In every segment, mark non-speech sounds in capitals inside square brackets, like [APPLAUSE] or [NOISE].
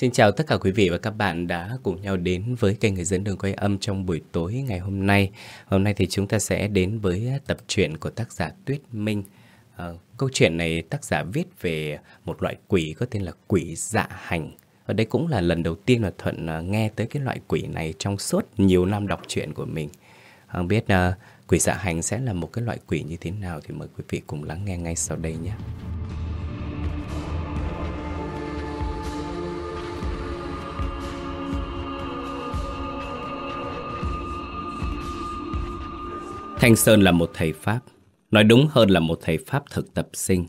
Xin chào tất cả quý vị và các bạn đã cùng nhau đến với kênh Người dẫn đường quay âm trong buổi tối ngày hôm nay. Hôm nay thì chúng ta sẽ đến với tập truyện của tác giả Tuyết Minh. À, câu chuyện này tác giả viết về một loại quỷ có tên là quỷ dạ hành. Ở đây cũng là lần đầu tiên mà Thuận ờ, nghe tới cái loại quỷ này trong suốt nhiều năm đọc truyện của mình. Không biết uh, quỷ dạ hành sẽ là một cái loại quỷ như thế nào thì mời quý vị cùng lắng nghe ngay sau đây nhé. Thanh Sơn là một thầy Pháp, nói đúng hơn là một thầy Pháp thực tập sinh.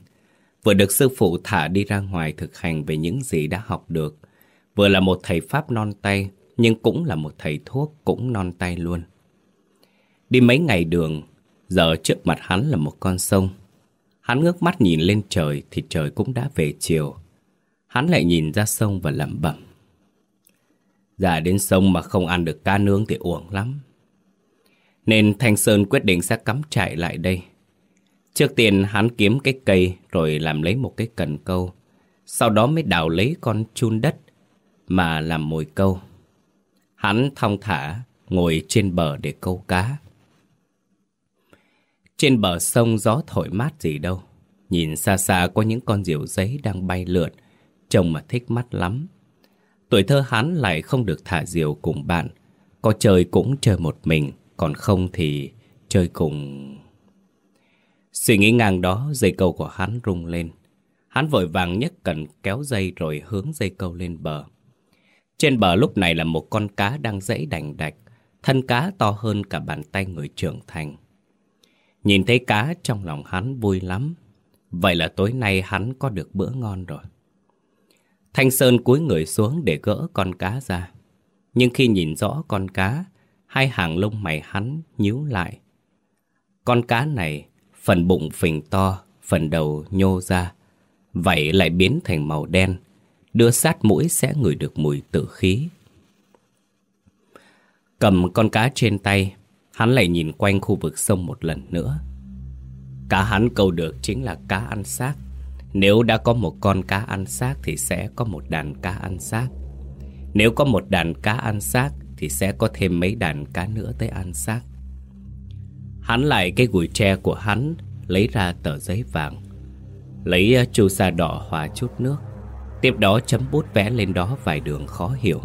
Vừa được sư phụ thả đi ra ngoài thực hành về những gì đã học được. Vừa là một thầy Pháp non tay, nhưng cũng là một thầy thuốc cũng non tay luôn. Đi mấy ngày đường, giờ trước mặt hắn là một con sông. Hắn ngước mắt nhìn lên trời thì trời cũng đã về chiều. Hắn lại nhìn ra sông và lẩm bẩm. Ra đến sông mà không ăn được cá nướng thì uổng lắm. Nên Thanh Sơn quyết định sẽ cắm trại lại đây. Trước tiên hắn kiếm cái cây rồi làm lấy một cái cần câu. Sau đó mới đào lấy con chun đất mà làm mồi câu. Hắn thong thả ngồi trên bờ để câu cá. Trên bờ sông gió thổi mát gì đâu. Nhìn xa xa có những con diều giấy đang bay lượn, trông mà thích mắt lắm. Tuổi thơ hắn lại không được thả diều cùng bạn, có chơi cũng chơi một mình, còn không thì chơi cùng... Suy nghĩ ngang đó, dây câu của hắn rung lên. Hắn vội vàng nhấc cần kéo dây rồi hướng dây câu lên bờ. Trên bờ lúc này là một con cá đang dãy đành đạch, thân cá to hơn cả bàn tay người trưởng thành. Nhìn thấy cá trong lòng hắn vui lắm. Vậy là tối nay hắn có được bữa ngon rồi. Thanh Sơn cúi người xuống để gỡ con cá ra. Nhưng khi nhìn rõ con cá, hai hàng lông mày hắn nhíu lại. Con cá này, phần bụng phình to, phần đầu nhô ra. Vậy lại biến thành màu đen, đưa sát mũi sẽ ngửi được mùi tử khí. Cầm con cá trên tay, Hắn lại nhìn quanh khu vực sông một lần nữa Cá hắn câu được chính là cá ăn xác Nếu đã có một con cá ăn xác Thì sẽ có một đàn cá ăn xác Nếu có một đàn cá ăn xác thì sẽ có thêm mấy đàn cá nữa tới ăn xác. Hắn lại cái gùi tre của hắn, Lấy ra tờ giấy vàng, Lấy ờ, chu sa đỏ hòa chút nước, Tiếp đó chấm bút vẽ lên đó vài đường khó hiểu.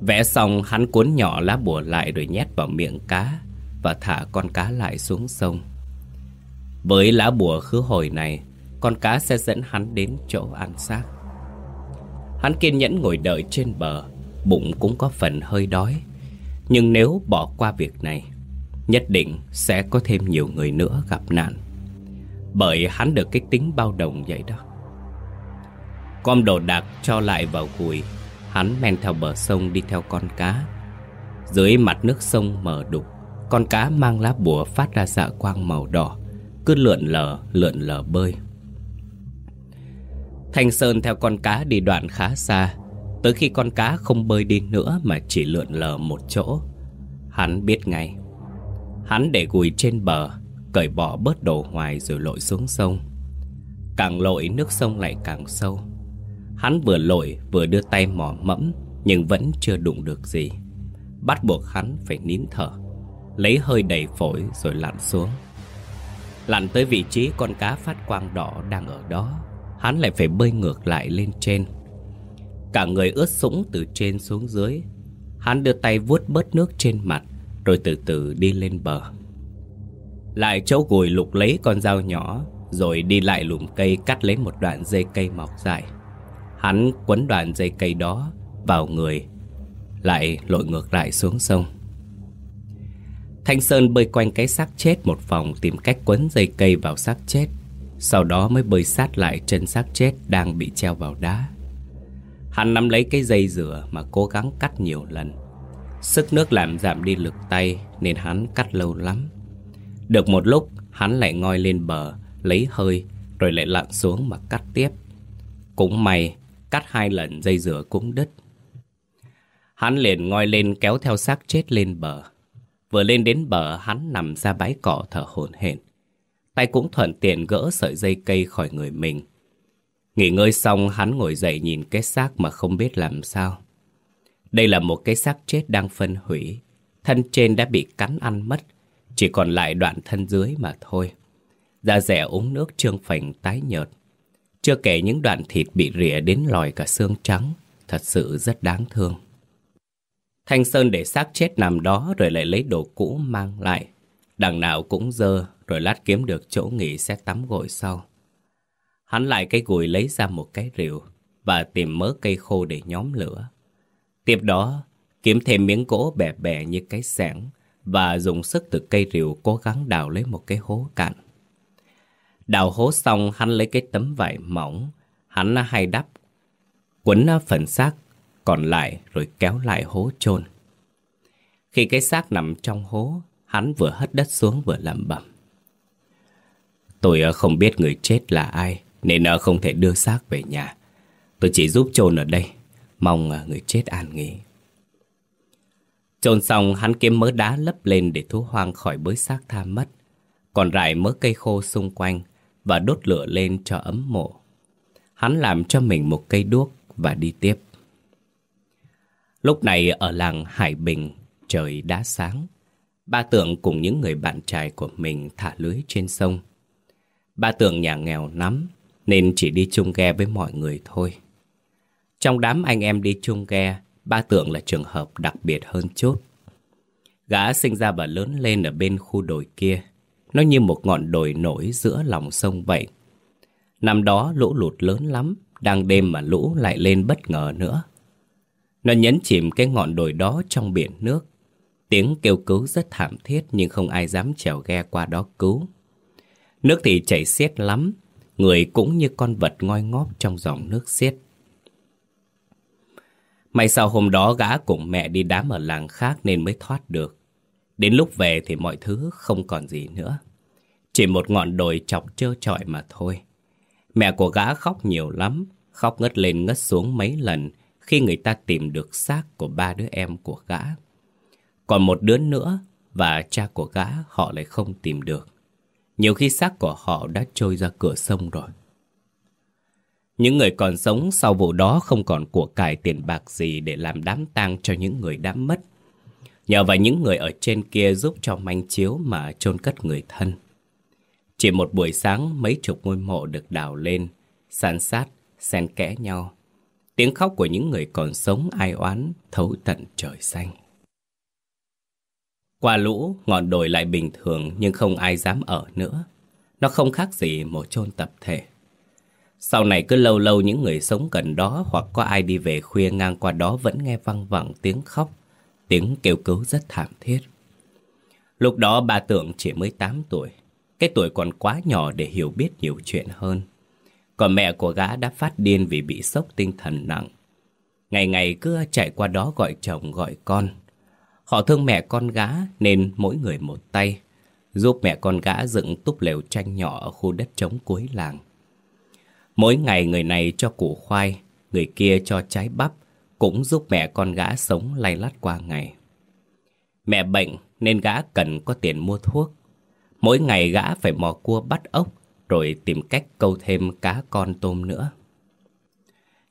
Vẽ xong, hắn cuốn nhỏ lá bùa lại rồi nhét vào miệng cá Và thả con cá lại xuống sông. Với lá bùa khứ hồi này, Con cá sẽ dẫn hắn đến chỗ ăn xác. Hắn kiên nhẫn ngồi đợi trên bờ Bụng cũng có phần hơi đói. Nhưng nếu bỏ qua việc này Nhất định sẽ có thêm nhiều người nữa gặp nạn. Bởi hắn được cái tính bao đồng vậy đó. Com đồ đạc cho lại vào gùi Hắn men theo bờ sông đi theo con cá. Dưới mặt nước sông mờ đục Con cá mang lá bùa phát ra dạ quang màu đỏ Cứ lượn lờ, lượn lờ bơi. Thanh Sơn theo con cá đi đoạn khá xa Tới khi con cá không bơi đi nữa Mà chỉ lượn lờ một chỗ, Hắn biết ngay. Hắn để gùi trên bờ, Cởi bỏ bớt đồ hoài rồi lội xuống sông. Càng lội, nước sông lại càng sâu. Hắn vừa lội, vừa đưa tay mò mẫm, Nhưng vẫn chưa đụng được gì. Bắt buộc hắn phải nín thở, Lấy hơi đầy phổi rồi lặn xuống. Lặn tới vị trí con cá phát quang đỏ đang ở đó, Hắn lại phải bơi ngược lại lên trên. Cả người ướt sũng từ trên xuống dưới. Hắn đưa tay vuốt bớt nước trên mặt, Rồi từ từ đi lên bờ. Lại chỗ gùi lục lấy con dao nhỏ, Rồi đi lại lùm cây cắt lấy một đoạn dây cây mọc dài Hắn quấn đoạn dây cây đó vào người, Lại lội ngược lại xuống sông. Thanh Sơn bơi quanh cái xác chết một vòng Tìm cách quấn dây cây vào xác chết, Sau đó mới bơi sát lại chân xác chết Đang bị treo vào đá. Hắn nắm lấy cái dây dừa Mà cố gắng cắt nhiều lần. Sức nước làm giảm đi lực tay Nên hắn cắt lâu lắm. Được một lúc, hắn lại ngoi lên bờ, Lấy hơi, Rồi lại lặn xuống mà cắt tiếp. Cũng may, Cắt hai lần dây dừa cũng đứt. Hắn liền ngoi lên kéo theo xác chết lên bờ. Vừa lên đến bờ, hắn nằm ra bãi cỏ thở hổn hển. Tay cũng thuận tiện gỡ sợi dây cây khỏi người mình. Nghỉ ngơi xong hắn ngồi dậy nhìn cái xác mà không biết làm sao. Đây là một cái xác chết đang phân hủy. Thân trên đã bị cắn ăn mất, chỉ còn lại đoạn thân dưới mà thôi. Da rẻ uống nước trương phành tái nhợt. Chưa kể những đoạn thịt bị rỉa đến lòi cả xương trắng, thật sự rất đáng thương. Thanh Sơn để xác chết nằm đó rồi lại lấy đồ cũ mang lại. Đằng nào cũng dơ, rồi lát kiếm được chỗ nghỉ sẽ tắm gội sau. Hắn lại cái gùi lấy ra một cái rượu và tìm mớ cây khô để nhóm lửa. Tiếp đó, kiếm thêm miếng gỗ bè bè như cái sẻng và dùng sức từ cây rượu cố gắng đào lấy một cái hố cạn. Đào hố xong hắn lấy cái tấm vải mỏng, hắn hay đắp, quấn phần xác còn lại rồi kéo lại hố chôn. Khi cái xác nằm trong hố, hắn vừa hất đất xuống vừa lẩm bẩm. Tôi không biết người chết là ai, nên không thể đưa xác về nhà. Tôi chỉ giúp chôn ở đây, mong à, người chết an nghỉ. Chôn xong hắn kiếm mớ đá lấp lên để thú hoang khỏi bới xác tha mất. Còn rải mớ cây khô xung quanh và đốt lửa lên cho ấm mộ. Hắn làm cho mình một cây đuốc và đi tiếp. Lúc này ở làng Hải Bình, trời đã sáng. Ba tượng cùng những người bạn trai của mình thả lưới trên sông. Ba tượng nhà nghèo lắm, nên chỉ đi chung ghe với mọi người thôi. Trong đám anh em đi chung ghe, ba tượng là trường hợp đặc biệt hơn chút. Gã sinh ra và lớn lên ở bên khu đồi kia. Nó như một ngọn đồi nổi giữa lòng sông vậy. Năm đó lũ lụt lớn lắm, đang đêm mà lũ lại lên bất ngờ nữa. Nó nhấn chìm cái ngọn đồi đó trong biển nước. Tiếng kêu cứu rất thảm thiết nhưng không ai dám trèo ghe qua đó cứu. Nước thì chảy xiết lắm, người cũng như con vật ngoi ngóp trong dòng nước xiết. May sau hôm đó gã cùng mẹ đi đám ở làng khác nên mới thoát được. Đến lúc về thì mọi thứ không còn gì nữa. Chỉ một ngọn đồi chọc trơ trọi mà thôi. Mẹ của gã khóc nhiều lắm, khóc ngất lên ngất xuống mấy lần khi người ta tìm được xác của ba đứa em của gã. Còn một đứa nữa và cha của gã họ lại không tìm được. Nhiều khi xác của họ đã trôi ra cửa sông rồi. Những người còn sống sau vụ đó không còn của cải tiền bạc gì để làm đám tang cho những người đã mất. Nhờ vào những người ở trên kia giúp cho manh chiếu mà chôn cất người thân. Chỉ một buổi sáng mấy chục ngôi mộ được đào lên, san sát, xen kẽ nhau. Tiếng khóc của những người còn sống ai oán thấu tận trời xanh. Qua lũ, ngọn đồi lại bình thường nhưng không ai dám ở nữa. Nó không khác gì một chôn tập thể. Sau này cứ lâu lâu những người sống gần đó hoặc có ai đi về khuya ngang qua đó vẫn nghe văng vẳng tiếng khóc, tiếng kêu cứu rất thảm thiết. Lúc đó bà tưởng chỉ mới 8 tuổi, cái tuổi còn quá nhỏ để hiểu biết nhiều chuyện hơn. Còn mẹ của gã đã phát điên vì bị sốc tinh thần nặng. Ngày ngày cứ chạy qua đó gọi chồng gọi con. Họ thương mẹ con gã nên mỗi người một tay, giúp mẹ con gã dựng túp lều tranh nhỏ ở khu đất trống cuối làng. Mỗi ngày người này cho củ khoai, người kia cho trái bắp, cũng giúp mẹ con gã sống lay lắt qua ngày. Mẹ bệnh nên gã cần có tiền mua thuốc. Mỗi ngày gã phải mò cua bắt ốc, rồi tìm cách câu thêm cá con tôm nữa.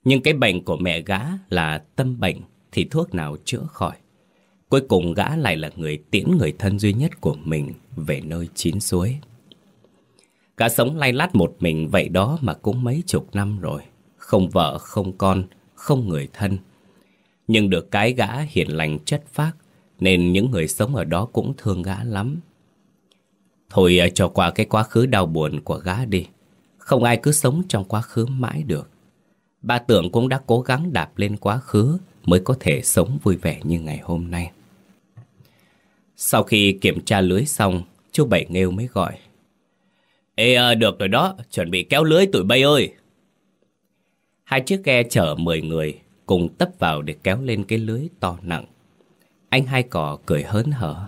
Nhưng cái bệnh của mẹ gã là tâm bệnh thì thuốc nào chữa khỏi. Cuối cùng gã lại là người tiễn người thân duy nhất của mình về nơi chín suối. Gã sống lay lát một mình vậy đó mà cũng mấy chục năm rồi. Không vợ, không con, không người thân. Nhưng được cái gã hiền lành chất phác nên những người sống ở đó cũng thương gã lắm. Thôi ờ, cho qua cái quá khứ đau buồn của gã đi. Không ai cứ sống trong quá khứ mãi được. Ba tưởng cũng đã cố gắng đạp lên quá khứ mới có thể sống vui vẻ như ngày hôm nay. Sau khi kiểm tra lưới xong, chú Bảy Nghêu mới gọi. Ê, à, được rồi đó, chuẩn bị kéo lưới tụi bay ơi. Hai chiếc ghe chở 10 người cùng tấp vào để kéo lên cái lưới to nặng. Anh hai cỏ cười hớn hở.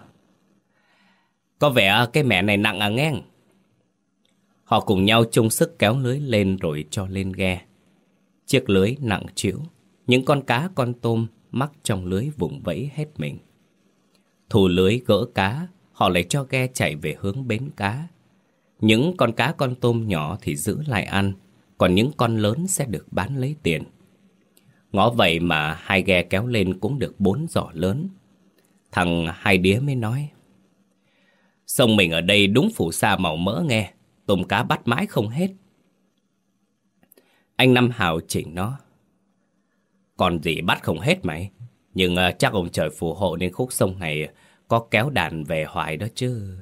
Có vẻ cái mẹ này nặng à ngang. Họ cùng nhau chung sức kéo lưới lên rồi cho lên ghe. Chiếc lưới nặng chịu, những con cá con tôm mắc trong lưới vùng vẫy hết mình. Thủ lưới gỡ cá, họ lại cho ghe chạy về hướng bến cá. Những con cá con tôm nhỏ thì giữ lại ăn, Còn những con lớn sẽ được bán lấy tiền. Ngõ vậy mà hai ghe kéo lên cũng được bốn giỏ lớn. Thằng hai đĩa mới nói Sông mình ở đây đúng phủ sa màu mỡ nghe Tôm cá bắt mãi không hết. Anh Năm Hào chỉnh nó Còn gì bắt không hết mày? Nhưng ờ, chắc ông trời phù hộ nên khúc sông này có kéo đàn về hoài đó chứ.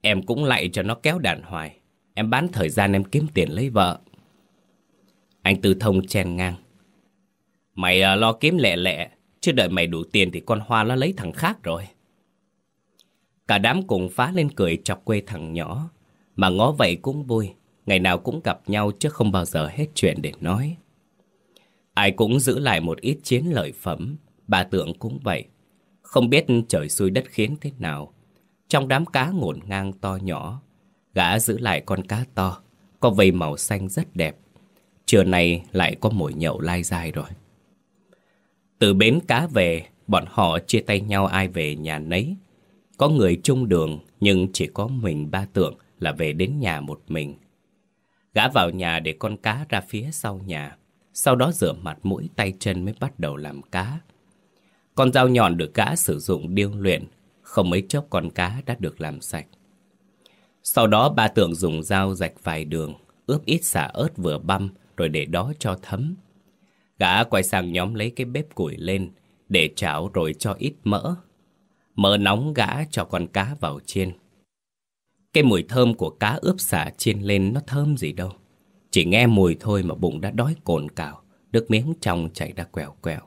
Em cũng lạy cho nó kéo đàn hoài. Em bán thời gian em kiếm tiền lấy vợ. Anh Tư Thông chen ngang. Mày à, lo kiếm lẹ lẹ Chứ đợi mày đủ tiền thì con Hoa nó lấy thằng khác rồi. Cả đám cùng phá lên cười chọc quê thằng nhỏ. Mà ngó vậy cũng vui. Ngày nào cũng gặp nhau chứ không bao giờ hết chuyện để nói. Ai cũng giữ lại một ít chiến lợi phẩm. Bà tượng cũng vậy. Không biết trời xui đất khiến thế nào. Trong đám cá ngổn ngang to nhỏ Gã giữ lại con cá to Có vây màu xanh rất đẹp. Trưa nay lại có mồi nhậu lai dài rồi. Từ bến cá về Bọn họ chia tay nhau ai về nhà nấy. Có người chung đường nhưng chỉ có mình ba tượng là về đến nhà một mình. Gã vào nhà để con cá ra phía sau nhà, sau đó rửa mặt mũi tay chân mới bắt đầu làm cá. Con dao nhọn được gã sử dụng điêu luyện, không mấy chốc con cá đã được làm sạch. Sau đó ba tượng dùng dao rạch vài đường, ướp ít xả ớt vừa băm rồi để đó cho thấm. Gã quay sang nhóm lấy cái bếp củi lên, để chảo rồi cho ít mỡ, Mỡ nóng gã cho con cá vào chiên. Cái mùi thơm của cá ướp xả chiên lên nó thơm gì đâu. Chỉ nghe mùi thôi mà bụng đã đói cồn cào, nước miếng trong chảy ra quèo quèo.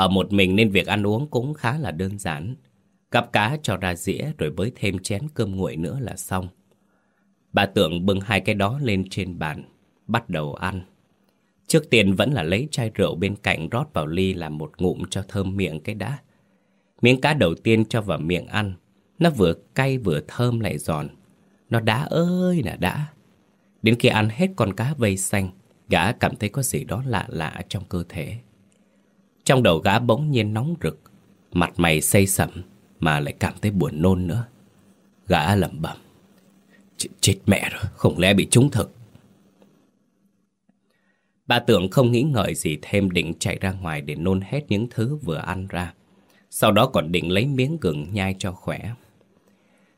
Ở một mình nên việc ăn uống cũng khá là đơn giản. cắp cá cho ra dĩa rồi bới thêm chén cơm nguội nữa là xong. Bà tưởng bưng hai cái đó lên trên bàn, bắt đầu ăn. Trước tiên vẫn là lấy chai rượu bên cạnh rót vào ly làm một ngụm cho thơm miệng cái đã. Miếng cá đầu tiên cho vào miệng ăn Nó vừa cay vừa thơm lại giòn Nó đã ơi là đã Đến khi ăn hết con cá vây xanh Gã cảm thấy có gì đó lạ lạ trong cơ thể trong đầu gã bỗng nhiên nóng rực Mặt mày say sẩm Mà lại cảm thấy buồn nôn nữa. Gã lẩm bẩm Ch Chết mẹ rồi, không lẽ bị trúng thực? Bà tưởng không nghĩ ngợi gì thêm định chạy ra ngoài để nôn hết những thứ vừa ăn ra. Sau đó còn định lấy miếng gừng nhai cho khỏe.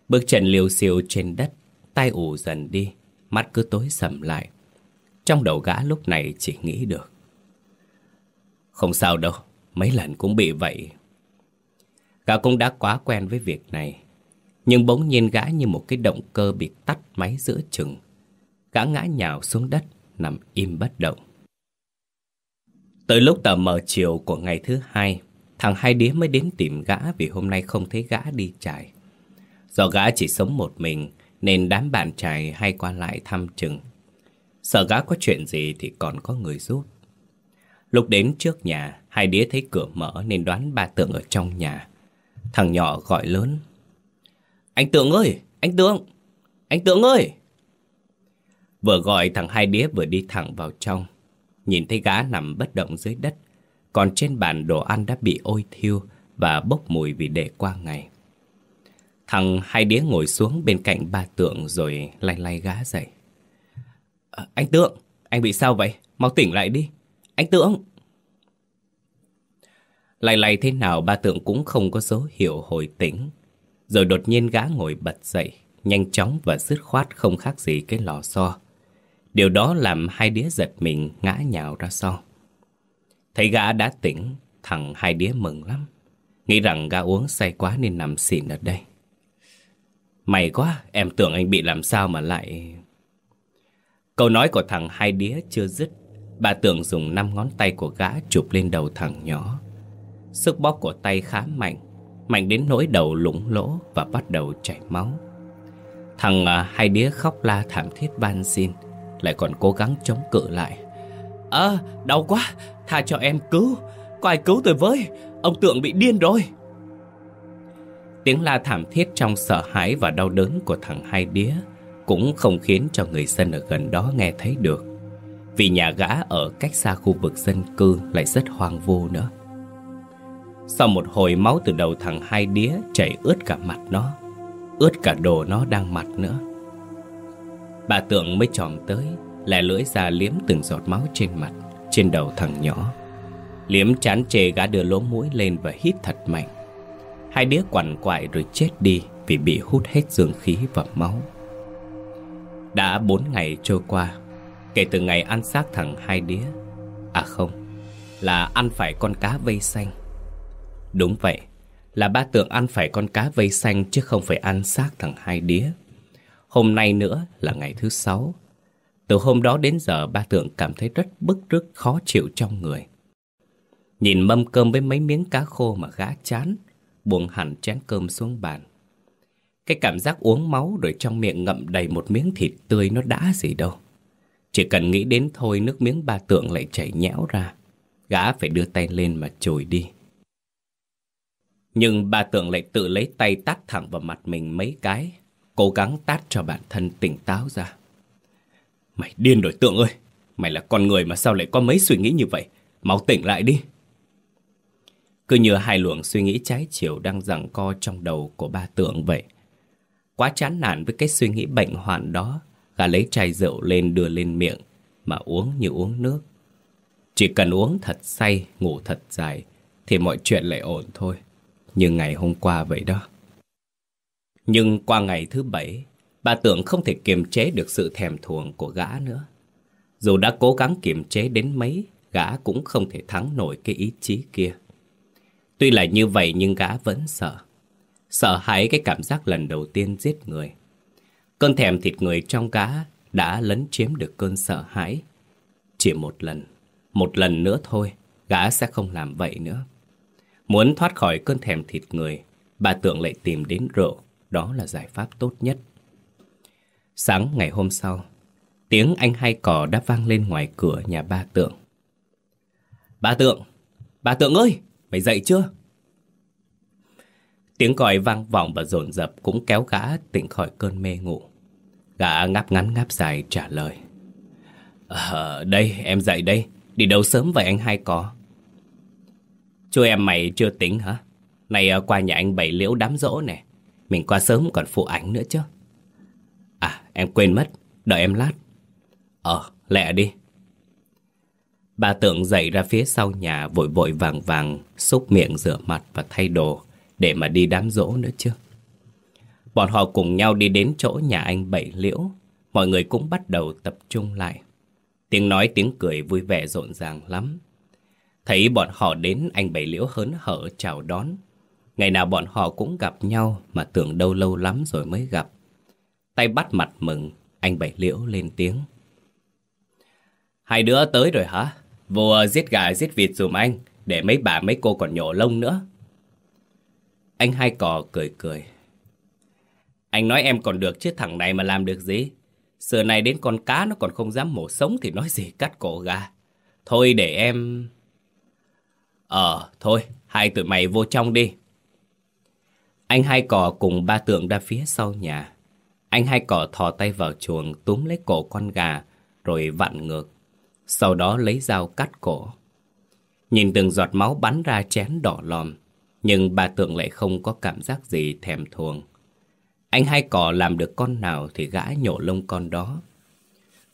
Bước chân liều xiêu trên đất tay ủ dần đi Mắt cứ tối sầm lại. Trong đầu gã lúc này chỉ nghĩ được không sao đâu, Mấy lần cũng bị vậy Gã cũng đã quá quen với việc này, Nhưng bỗng nhiên gã như một cái động cơ bị tắt máy giữa chừng Gã ngã nhào xuống đất, Nằm im bất động Tới lúc tờ mờ chiều của ngày thứ hai, Thằng hai đĩa mới đến tìm gã vì hôm nay không thấy gã đi trải. Do gã chỉ sống một mình, nên đám bạn trải hay qua lại thăm chừng. Sợ gã có chuyện gì thì còn có người giúp. Lúc đến trước nhà, hai đĩa thấy cửa mở nên đoán ba tượng ở trong nhà. Thằng nhỏ gọi lớn. Anh Tượng ơi! Anh Tượng! Anh Tượng ơi! Vừa gọi thằng hai đĩa vừa đi thẳng vào trong. Nhìn thấy gã nằm bất động dưới đất còn trên bàn đồ ăn đã bị ôi thiêu và bốc mùi vì để qua ngày. Thằng hai đĩa ngồi xuống bên cạnh ba tượng rồi lay lay gá dậy. À, anh Tượng, anh bị sao vậy? Mau tỉnh lại đi. Anh Tượng! Lại lại thế nào ba tượng cũng không có dấu hiệu hồi tỉnh. Rồi đột nhiên gã ngồi bật dậy, nhanh chóng và dứt khoát không khác gì cái lò xo. Điều đó làm hai đứa giật mình ngã nhào ra sau. Thấy gã đã tỉnh, thằng hai đĩa mừng lắm. Nghĩ rằng gã uống say quá nên nằm xỉn ở đây. May quá, em tưởng anh bị làm sao mà lại... Câu nói của thằng hai đĩa chưa dứt. Bà tưởng dùng năm ngón tay của gã chụp lên đầu thằng nhỏ. Sức bóp của tay khá mạnh, mạnh đến nỗi đầu lủng lỗ và bắt đầu chảy máu. Thằng à, hai đĩa khóc la thảm thiết van xin, lại còn cố gắng chống cự lại. ơ đau quá, tha cho em cứu, có ai cứu tôi với, ông Tượng bị điên rồi. Tiếng la thảm thiết trong sợ hãi và đau đớn của thằng hai đĩa cũng không khiến cho người dân ở gần đó nghe thấy được. Vì nhà gã ở cách xa khu vực dân cư lại rất hoang vu nữa. Sau một hồi máu từ đầu thằng hai đĩa chảy ướt cả mặt nó, ướt cả đồ nó đang mặc nữa. Bà Tượng mới tròn tới Lẹ lưỡi ra liếm từng giọt máu trên mặt Trên đầu thằng nhỏ Liếm chán chê gã đưa lỗ mũi lên và hít thật mạnh Hai đĩa quằn quại rồi chết đi Vì bị hút hết dương khí và máu Đã bốn ngày trôi qua Kể từ ngày ăn xác thằng hai đĩa, À không Là ăn phải con cá vây xanh. Đúng vậy Là ba tượng ăn phải con cá vây xanh Chứ không phải ăn xác thằng hai đĩa Hôm nay nữa là ngày thứ sáu. Từ hôm đó đến giờ ba tượng cảm thấy rất bức rứt khó chịu trong người. Nhìn mâm cơm với mấy miếng cá khô mà gã chán Buông hẳn chén cơm xuống bàn. Cái cảm giác uống máu rồi trong miệng ngậm đầy một miếng thịt tươi nó đã gì đâu. Chỉ cần nghĩ đến thôi nước miếng ba tượng lại chảy nhẽo ra. Gã phải đưa tay lên mà chùi đi. Nhưng ba tượng lại tự lấy tay tát thẳng vào mặt mình mấy cái Cố gắng tát cho bản thân tỉnh táo ra. Mày điên rồi tượng ơi! Mày là con người mà sao lại có mấy suy nghĩ như vậy? Mau tỉnh lại đi! Cứ như hai luồng suy nghĩ trái chiều đang giằng co trong đầu của ba tượng vậy. Quá chán nản với cái suy nghĩ bệnh hoạn đó, gã lấy chai rượu lên đưa lên miệng, mà uống như uống nước. Chỉ cần uống thật say, ngủ thật dài, thì mọi chuyện lại ổn thôi. Như ngày hôm qua vậy đó. Nhưng qua ngày thứ bảy, bà tưởng không thể kiềm chế được sự thèm thuồng của gã nữa. Dù đã cố gắng kiềm chế đến mấy, gã cũng không thể thắng nổi cái ý chí kia. Tuy là như vậy nhưng gã vẫn sợ. Sợ hãi cái cảm giác lần đầu tiên giết người. Cơn thèm thịt người trong gã đã lấn chiếm được cơn sợ hãi. Chỉ một lần, một lần nữa thôi, gã sẽ không làm vậy nữa. Muốn thoát khỏi cơn thèm thịt người, bà Tượng lại tìm đến rượu, đó là giải pháp tốt nhất. Sáng ngày hôm sau, tiếng anh hai cò đã vang lên ngoài cửa nhà ba Tượng. Ba Tượng! Ba Tượng ơi! Mày dậy chưa? Tiếng gọi vang vọng và dồn dập cũng kéo gã tỉnh khỏi cơn mê ngủ. Gã ngáp ngắn ngáp dài trả lời. Ờ, đây, em dậy đây. Đi đâu sớm vậy anh hai có? Chú em mày chưa tính hả? Này ờ, qua nhà anh bảy liễu đám rỗ nè. Mình qua sớm còn phụ ảnh nữa chứ. À, em quên mất. Đợi em lát. Ờ, lẹ đi. Bà tượng dậy ra phía sau nhà vội vội vàng vàng, xúc miệng rửa mặt và thay đồ để mà đi đám rỗ nữa chứ. Bọn họ cùng nhau đi đến chỗ nhà anh Bảy Liễu, mọi người cũng bắt đầu tập trung lại. Tiếng nói tiếng cười vui vẻ rộn ràng lắm. Thấy bọn họ đến anh Bảy Liễu hớn hở chào đón. Ngày nào bọn họ cũng gặp nhau mà tưởng đâu lâu lắm rồi mới gặp. Tay bắt mặt mừng, anh Bảy Liễu lên tiếng. Hai đứa tới rồi hả? Vô giết gà giết vịt dùm anh Để mấy bà mấy cô còn nhổ lông nữa Anh hai cò cười cười anh nói em còn được chứ thằng này mà làm được gì? Sửa này đến con cá nó còn không dám mổ sống Thì nói gì cắt cổ gà. Thôi để em Ờ thôi Hai tụi mày vô trong đi. Anh hai cò cùng ba tượng ra phía sau nhà. Anh hai cò thò tay vào chuồng túm lấy cổ con gà Rồi vặn ngược. Sau đó lấy dao cắt cổ. Nhìn từng giọt máu bắn ra chén đỏ lòm, nhưng bà Tượng lại không có cảm giác gì thèm thuồng. Anh hai cỏ làm được con nào thì gã nhổ lông con đó.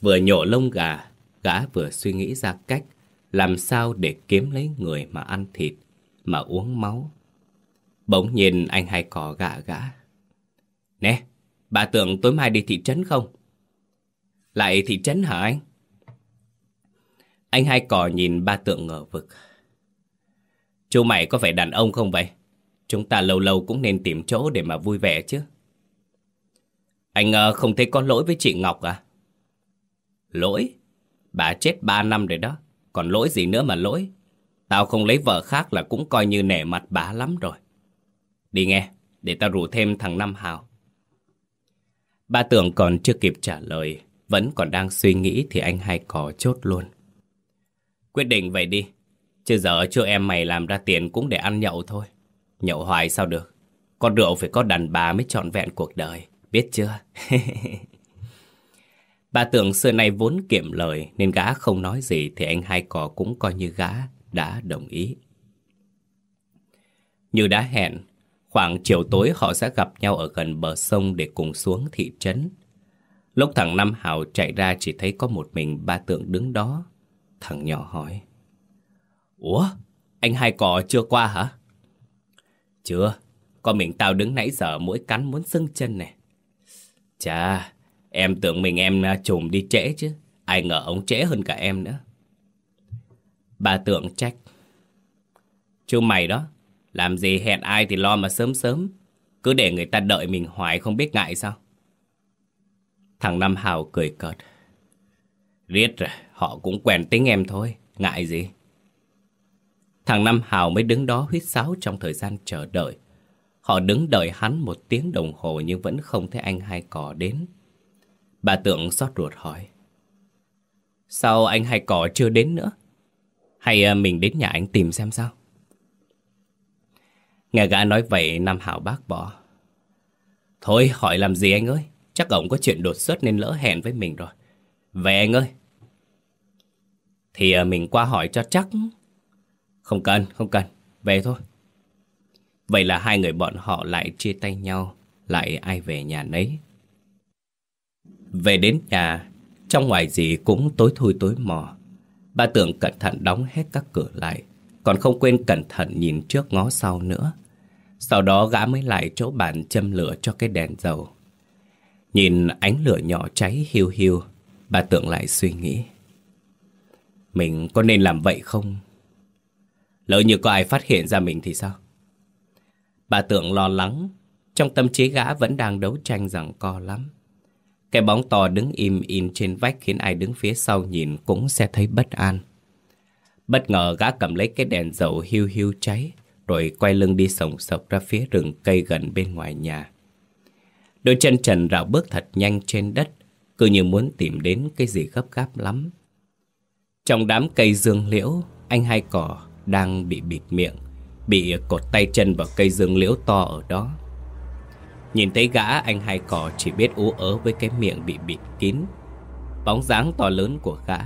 Vừa nhổ lông gà, gã vừa suy nghĩ ra cách làm sao để kiếm lấy người mà ăn thịt, mà uống máu. Bỗng nhìn anh hai cỏ gã gã. Nè, bà tưởng tối mai đi thị trấn không? Lại thị trấn hả anh? Anh hai cò nhìn ba tượng ngờ vực. Chú mày có phải đàn ông không vậy? Chúng ta lâu lâu cũng nên tìm chỗ để mà vui vẻ chứ. Anh uh, không thấy có lỗi với chị Ngọc à? Lỗi? Bà chết ba năm rồi đó. Còn lỗi gì nữa mà lỗi? Tao không lấy vợ khác là cũng coi như nể mặt bà lắm rồi. Đi nghe, để tao rủ thêm thằng Năm Hào. Ba tưởng còn chưa kịp trả lời, vẫn còn đang suy nghĩ thì anh hai cò chốt luôn. Quyết định vậy đi. Chứ giờ chưa em mày làm ra tiền cũng để ăn nhậu thôi. Nhậu hoài sao được. Con rượu phải có đàn bà mới trọn vẹn cuộc đời. Biết chưa? [LAUGHS] Bà tưởng xưa nay vốn kiệm lời nên gã không nói gì thì anh hai cò cũng coi như gã đã đồng ý. Như đã hẹn, khoảng chiều tối họ sẽ gặp nhau ở gần bờ sông để cùng xuống thị trấn. Lúc thằng Năm Hào chạy ra chỉ thấy có một mình ba tượng đứng đó. Thằng nhỏ hỏi. Ủa, anh hai cò chưa qua hả? Chưa, con mình tao đứng nãy giờ mỗi cắn muốn sưng chân này. Chà, em tưởng mình em à, trùm đi trễ chứ. Ai ngờ ông trễ hơn cả em nữa. Bà tưởng trách. Chú mày đó, làm gì hẹn ai thì lo mà sớm sớm. Cứ để người ta đợi mình hoài không biết ngại sao. Thằng Nam Hào cười cợt. Riết rồi, họ cũng quen tính em thôi, ngại gì. Thằng Nam Hào mới đứng đó huyết sáo trong thời gian chờ đợi. Họ đứng đợi hắn một tiếng đồng hồ nhưng vẫn không thấy anh hai cỏ đến. Bà tượng xót ruột hỏi. Sao anh hai cỏ chưa đến nữa? Hay à, mình đến nhà anh tìm xem sao? Nghe gã nói vậy Nam Hảo bác bỏ. Thôi hỏi làm gì anh ơi? Chắc ổng có chuyện đột xuất nên lỡ hẹn với mình rồi. Về anh ơi. Thì à, mình qua hỏi cho chắc. Không cần, không cần. Về thôi. Vậy là hai người bọn họ lại chia tay nhau, lại ai về nhà nấy. Về đến nhà, trong ngoài gì cũng tối thui tối mò. Ba tưởng cẩn thận đóng hết các cửa lại, còn không quên cẩn thận nhìn trước ngó sau nữa. Sau đó gã mới lại chỗ bàn châm lửa cho cái đèn dầu. Nhìn ánh lửa nhỏ cháy hiu hiu, bà tưởng lại suy nghĩ. Mình có nên làm vậy không? Lỡ như có ai phát hiện ra mình thì sao? Bà tưởng lo lắng, trong tâm trí gã vẫn đang đấu tranh rằng co lắm. Cái bóng to đứng im in trên vách khiến ai đứng phía sau nhìn cũng sẽ thấy bất an. Bất ngờ gã cầm lấy cái đèn dầu hiu hiu cháy, rồi quay lưng đi sổng sộc ra phía rừng cây gần bên ngoài nhà. Đôi chân trần rào bước thật nhanh trên đất, cứ như muốn tìm đến cái gì gấp gáp lắm. Trong đám cây dương liễu, anh hai cỏ đang bị bịt miệng, bị cột tay chân vào cây dương liễu to ở đó. Nhìn thấy gã anh hai cỏ chỉ biết ú ớ với cái miệng bị bịt kín. Bóng dáng to lớn của gã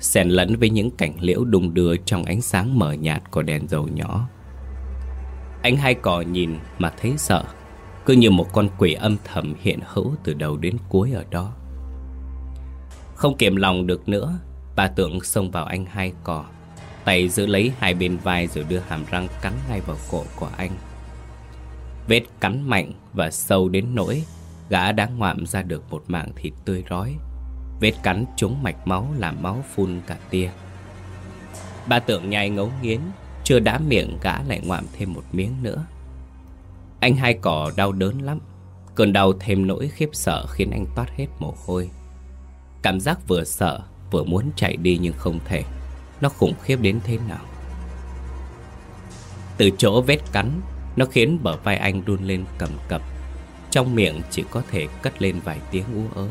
xen lẫn với những cảnh liễu đung đưa trong ánh sáng mờ nhạt của đèn dầu nhỏ. Anh hai cỏ nhìn mà thấy sợ, cứ như một con quỷ âm thầm hiện hữu từ đầu đến cuối ở đó. Không kiềm lòng được nữa, bà tượng xông vào anh hai cỏ, tay giữ lấy hai bên vai rồi đưa hàm răng cắn ngay vào cổ của anh. Vết cắn mạnh và sâu đến nỗi Gã đã ngoạm ra được một mảng thịt tươi rói. Vết cắn trúng mạch máu làm máu phun cả tia. Ba tượng nhai ngấu nghiến, Chưa đá miệng gã lại ngoạm thêm một miếng nữa. Anh hai cỏ đau đớn lắm, Cơn đau thêm nỗi khiếp sợ khiến anh toát hết mồ hôi. Cảm giác vừa sợ, vừa muốn chạy đi nhưng không thể. Nó khủng khiếp đến thế nào? Từ chỗ vết cắn, nó khiến bờ vai anh run lên cầm cập. Trong miệng chỉ có thể cất lên vài tiếng ú ớ.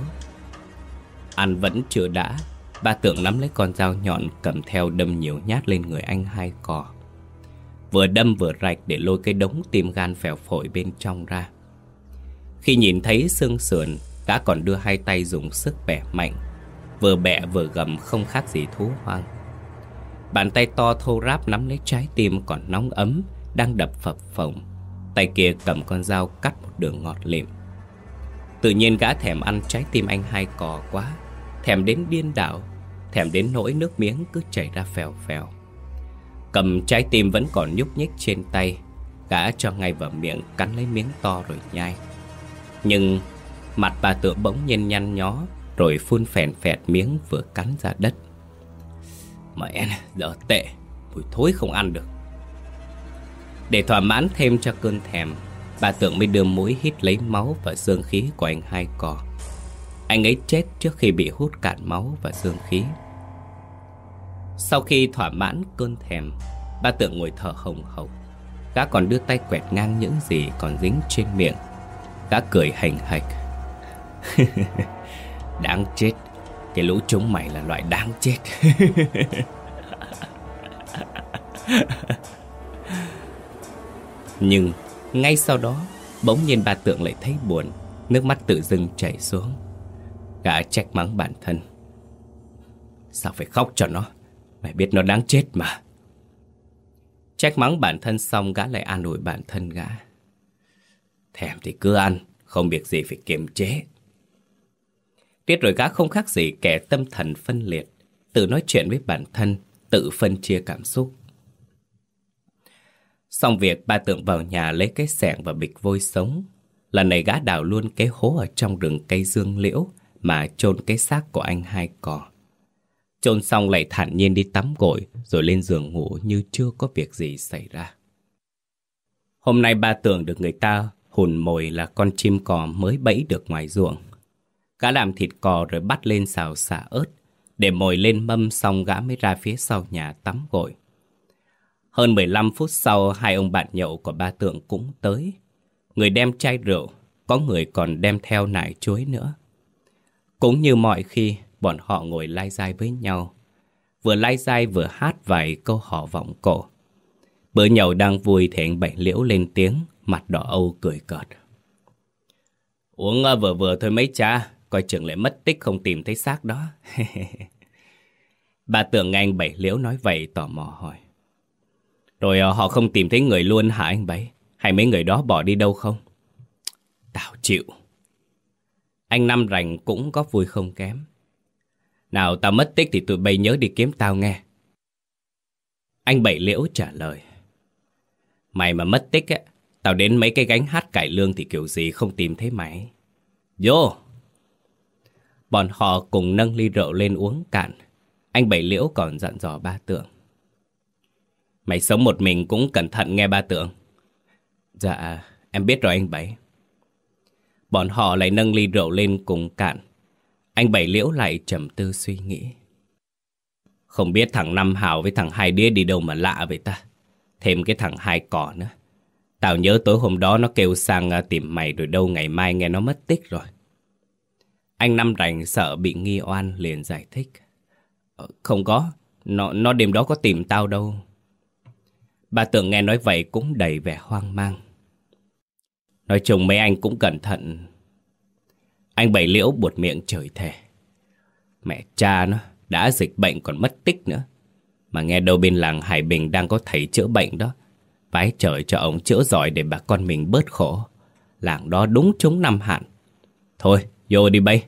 Ăn vẫn chưa đã, Ba tượng nắm lấy con dao nhọn cầm theo đâm nhiều nhát lên người anh hai cò. Vừa đâm vừa rạch để lôi cái đống tim gan phèo phổi bên trong ra. Khi nhìn thấy xương sườn Gã còn đưa hai tay dùng sức bẻ mạnh. Vừa bẻ vừa gầm không khác gì thú hoang. Bàn tay to thô ráp nắm lấy trái tim còn nóng ấm đang đập phập phồng. Tay kia cầm con dao cắt một đường ngọt lịm. Tự nhiên gã thèm ăn trái tim anh hai cò quá, thèm đến điên đảo, thèm đến nỗi nước miếng cứ chảy ra phèo phèo. Cầm trái tim vẫn còn nhúc nhích trên tay, gã cho ngay vào miệng cắn lấy miếng to rồi nhai. Nhưng mặt bà tượng bỗng nhiên nhăn nhó, rồi phun phèn phẹt miếng vừa cắn ra đất. Mẹ giờ tệ, mùi thối không ăn được. Để thỏa mãn thêm cho cơn thèm Bà tưởng mới đưa mũi hít lấy máu và dương khí của anh hai cò. Anh ấy chết trước khi bị hút cạn máu và dương khí. Sau khi thỏa mãn cơn thèm Bà tượng ngồi thở hồng hộc. Gã còn đưa tay quẹt ngang những gì còn dính trên miệng. Gã cười hành hạch. [LAUGHS] Đáng chết. Cái lũ chúng mày là loại đáng chết. [LAUGHS] Nhưng ngay sau đó, Bỗng nhiên bà tượng lại thấy buồn, Nước mắt tự dưng chảy xuống. Gã trách mắng bản thân. Sao phải khóc cho nó? Mày biết nó đáng chết mà. Trách mắng bản thân xong, gã lại an ủi bản thân gã. Thèm thì cứ ăn, Không việc gì phải kiềm chế. Tiết rồi gã không khác gì kẻ tâm thần phân liệt, tự nói chuyện với bản thân, tự phân chia cảm xúc. Xong việc ba tượng vào nhà lấy cái sẻng và bịch vôi sống. Lần này gã đào luôn cái hố ở trong rừng cây dương liễu mà chôn cái xác của anh hai cò. Chôn xong lại thản nhiên đi tắm gội rồi lên giường ngủ như chưa có việc gì xảy ra. Hôm nay ba tưởng được người ta hùn mồi là con chim cò mới bẫy được ngoài ruộng. Gã làm thịt cò rồi bắt lên xào xả ớt, để mồi lên mâm xong gã mới ra phía sau nhà tắm gội. Hơn 15 phút sau, hai ông bạn nhậu của ba tượng cũng tới. Người đem chai rượu, có người còn đem theo nải chuối nữa. Cũng như mọi khi, bọn họ ngồi lai dai với nhau. Vừa lai dai vừa hát vài câu họ vọng cổ. Bữa nhậu đang vui thì anh Bảy Liễu lên tiếng, mặt đỏ âu cười cợt. Uống ờ, vừa vừa thôi mấy cha, coi chừng lại mất tích không tìm thấy xác đó. [LAUGHS] Bà tưởng anh Bảy Liễu nói vậy tò mò hỏi. Rồi ờ, họ không tìm thấy người luôn hả anh Bảy? Hay mấy người đó bỏ đi đâu không? Tao chịu. Anh Năm rành cũng có vui không kém. Nào tao mất tích thì tụi bay nhớ đi kiếm tao nghe. Anh Bảy Liễu trả lời. Mày mà mất tích á, tao đến mấy cái gánh hát cải lương thì kiểu gì không tìm thấy mày. Vô! Bọn họ cùng nâng ly rượu lên uống cạn. Anh Bảy Liễu còn dặn dò ba tượng. Mày sống một mình cũng cẩn thận nghe ba tượng. Dạ, em biết rồi anh Bảy. Bọn họ lại nâng ly rượu lên cùng cạn. Anh Bảy Liễu lại trầm tư suy nghĩ. Không biết thằng Năm Hào với thằng Hai Đĩa đi đâu mà lạ vậy ta. Thêm cái thằng Hai Cỏ nữa. Tao nhớ tối hôm đó nó kêu sang à, tìm mày rồi đâu ngày mai nghe nó mất tích rồi. Anh Năm Rành sợ bị nghi oan liền giải thích. Ờ, không có, nó, nó đêm đó có tìm tao đâu. Bà tưởng nghe nói vậy cũng đầy vẻ hoang mang. Nói chung mấy anh cũng cẩn thận. Anh Bảy Liễu buột miệng trời thề. Mẹ cha nó đã dịch bệnh còn mất tích nữa. Mà nghe đâu bên làng Hải Bình đang có thầy chữa bệnh đó. Vái trời cho ông chữa giỏi để bà con mình bớt khổ. Làng đó đúng trúng năm hạn. Thôi, vô đi bay.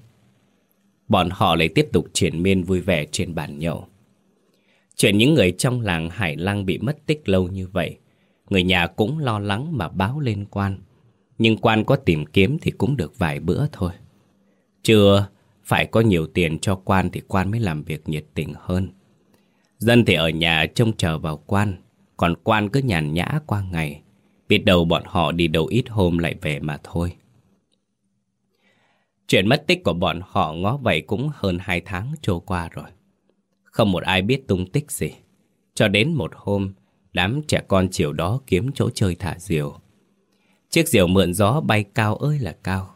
Bọn họ lại tiếp tục triển miên vui vẻ trên bàn nhậu. Chuyện những người trong làng Hải Lăng bị mất tích lâu như vậy, người nhà cũng lo lắng mà báo lên quan. Nhưng quan có tìm kiếm thì cũng được vài bữa thôi. Chưa phải có nhiều tiền cho quan thì quan mới làm việc nhiệt tình hơn. Dân thì ở nhà trông chờ vào quan, còn quan cứ nhàn nhã qua ngày. Biết đầu bọn họ đi đâu ít hôm lại về mà thôi. Chuyện mất tích của bọn họ ngó vậy cũng hơn hai tháng trôi qua rồi. Không một ai biết tung tích gì. Cho đến một hôm, đám trẻ con chiều đó kiếm chỗ chơi thả diều. Chiếc diều mượn gió bay cao ơi là cao.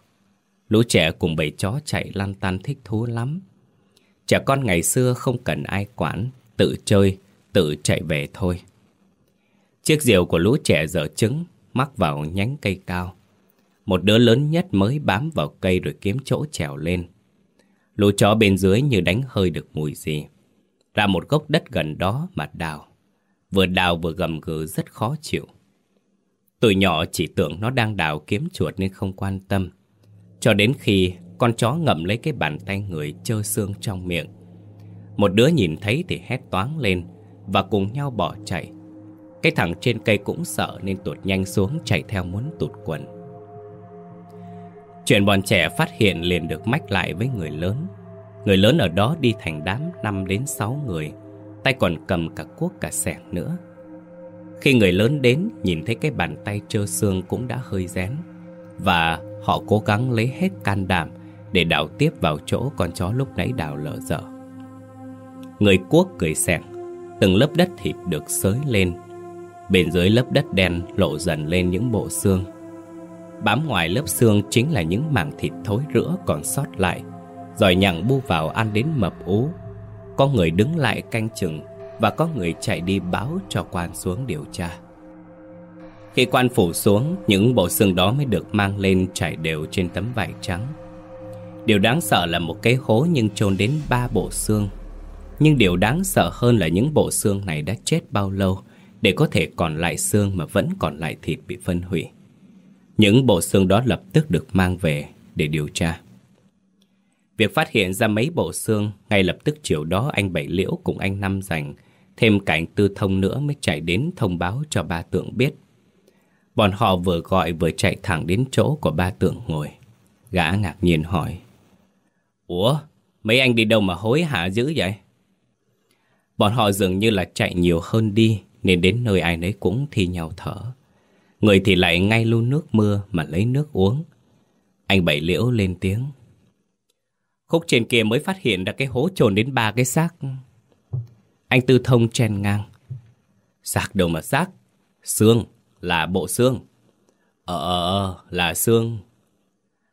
Lũ trẻ cùng bầy chó chạy lăn tan thích thú lắm. Trẻ con ngày xưa không cần ai quản, tự chơi, tự chạy về thôi. Chiếc diều của lũ trẻ dở trứng, mắc vào nhánh cây cao. Một đứa lớn nhất mới bám vào cây rồi kiếm chỗ trèo lên. Lũ chó bên dưới như đánh hơi được mùi gì. Ra một gốc đất gần đó mà đào. Vừa đào vừa gầm gừ rất khó chịu. Tụi nhỏ chỉ tưởng nó đang đào kiếm chuột nên không quan tâm. Cho đến khi con chó ngậm lấy cái bàn tay người chơ xương trong miệng. Một đứa nhìn thấy thì hét toáng lên và cùng nhau bỏ chạy. Cái thằng trên cây cũng sợ nên tuột nhanh xuống chạy theo muốn tụt quần. Chuyện bọn trẻ phát hiện liền được mách lại với người lớn. Người lớn ở đó đi thành đám 5 đến 6 người, tay còn cầm cả cuốc cả sẻng nữa. Khi người lớn đến, nhìn thấy cái bàn tay trơ xương cũng đã hơi rén. Và họ cố gắng lấy hết can đảm để đào tiếp vào chỗ con chó lúc nãy đào lỡ dở. Người cuốc cười sẻng, từng lớp đất thịt được xới lên. Bên dưới lớp đất đen lộ dần lên những bộ xương. Bám ngoài lớp xương chính là những mảng thịt thối rữa còn sót lại. Rồi nhằng bu vào ăn đến mập ú. Có người đứng lại canh chừng và có người chạy đi báo cho quan xuống điều tra. Khi quan phủ xuống, những bộ xương đó mới được mang lên trải đều trên tấm vải trắng. Điều đáng sợ là một cái hố nhưng chôn đến ba bộ xương. Nhưng điều đáng sợ hơn là những bộ xương này đã chết bao lâu để có thể còn lại xương mà vẫn còn lại thịt bị phân hủy. Những bộ xương đó lập tức được mang về để điều tra. Việc phát hiện ra mấy bộ xương, ngay lập tức chiều đó anh Bảy Liễu cùng anh Năm Dành, thêm cảnh tư thông nữa mới chạy đến thông báo cho ba tượng biết. Bọn họ vừa gọi vừa chạy thẳng đến chỗ của ba tượng ngồi. Gã ngạc nhiên hỏi. Ủa, mấy anh đi đâu mà hối hả dữ vậy? Bọn họ dường như là chạy nhiều hơn đi, nên đến nơi ai nấy cũng thi nhau thở. Người thì lại ngay luôn nước mưa mà lấy nước uống. Anh Bảy Liễu lên tiếng. Khúc trên kia mới phát hiện ra cái hố trồn đến ba cái xác. Anh Tư Thông chen ngang. Xác đâu mà xác? Xương, là bộ xương. Ờ, ờ, ờ là xương.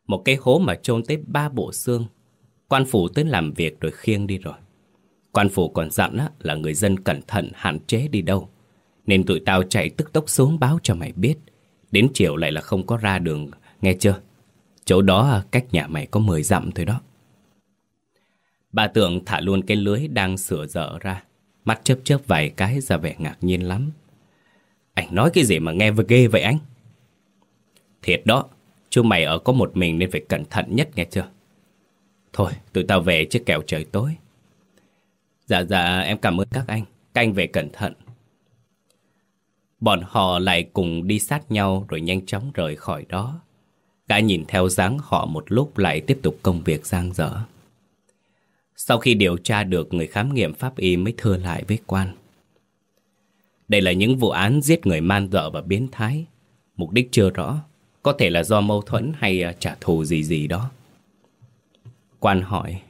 Một cái hố mà trôn tới ba bộ xương. Quan phủ tới làm việc rồi khiêng đi rồi. Quan phủ còn dặn là người dân cẩn thận hạn chế đi đâu. Nên tụi tao chạy tức tốc xuống báo cho mày biết. Đến chiều lại là không có ra đường, nghe chưa? Chỗ đó à, cách nhà mày có 10 dặm thôi đó. Bà tưởng thả luôn cái lưới đang sửa dở ra. Mắt chớp chớp vài cái ra vẻ ngạc nhiên lắm. Anh nói cái gì mà nghe vừa ghê vậy anh? Thiệt đó, chú mày ở có một mình nên phải cẩn thận nhất nghe chưa? Thôi, tụi tao về chứ kẹo trời tối. Dạ dạ, em cảm ơn các anh. Các anh về cẩn thận. Bọn họ lại cùng đi sát nhau rồi nhanh chóng rời khỏi đó. Gã nhìn theo dáng họ một lúc lại tiếp tục công việc giang dở. Sau khi điều tra được người khám nghiệm pháp y mới thưa lại với quan. Đây là những vụ án giết người man dợ và biến thái. Mục đích chưa rõ, có thể là do mâu thuẫn hay à, trả thù gì gì đó. Quan hỏi,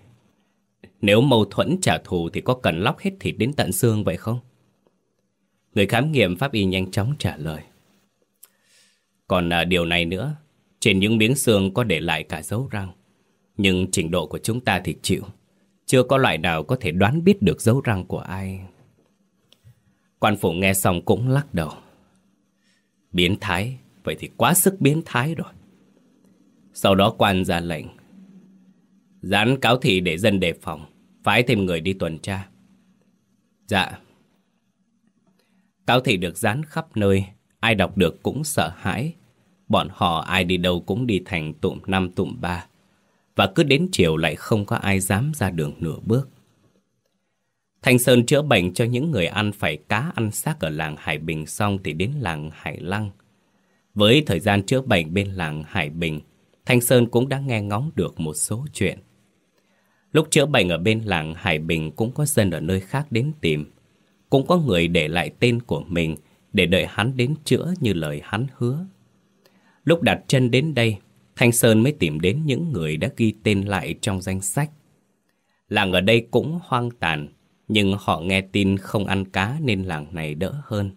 nếu mâu thuẫn trả thù thì có cần lóc hết thịt đến tận xương vậy không? Người khám nghiệm pháp y nhanh chóng trả lời. Còn à, điều này nữa, trên những miếng xương có để lại cả dấu răng. Nhưng trình độ của chúng ta thì chịu. Chưa có loại nào có thể đoán biết được dấu răng của ai. Quan phủ nghe xong cũng lắc đầu. Biến thái, vậy thì quá sức biến thái rồi. Sau đó quan ra lệnh. Dán cáo thị để dân đề phòng, phái thêm người đi tuần tra. Dạ. Cáo thị được dán khắp nơi, ai đọc được cũng sợ hãi. Bọn họ ai đi đâu cũng đi thành tụm năm tụm ba. Và cứ đến chiều lại không có ai dám ra đường nửa bước. Thanh Sơn chữa bệnh cho những người ăn phải cá ăn xác ở làng Hải Bình xong thì đến làng Hải Lăng. Với thời gian chữa bệnh bên làng Hải Bình, Thanh Sơn cũng đã nghe ngóng được một số chuyện. Lúc chữa bệnh ở bên làng Hải Bình cũng có dân ở nơi khác đến tìm. Cũng có người để lại tên của mình để đợi hắn đến chữa như lời hắn hứa. Lúc đặt chân đến đây, Thanh Sơn mới tìm đến những người đã ghi tên lại trong danh sách. Làng ở đây cũng hoang tàn, nhưng họ nghe tin không ăn cá nên làng này đỡ hơn.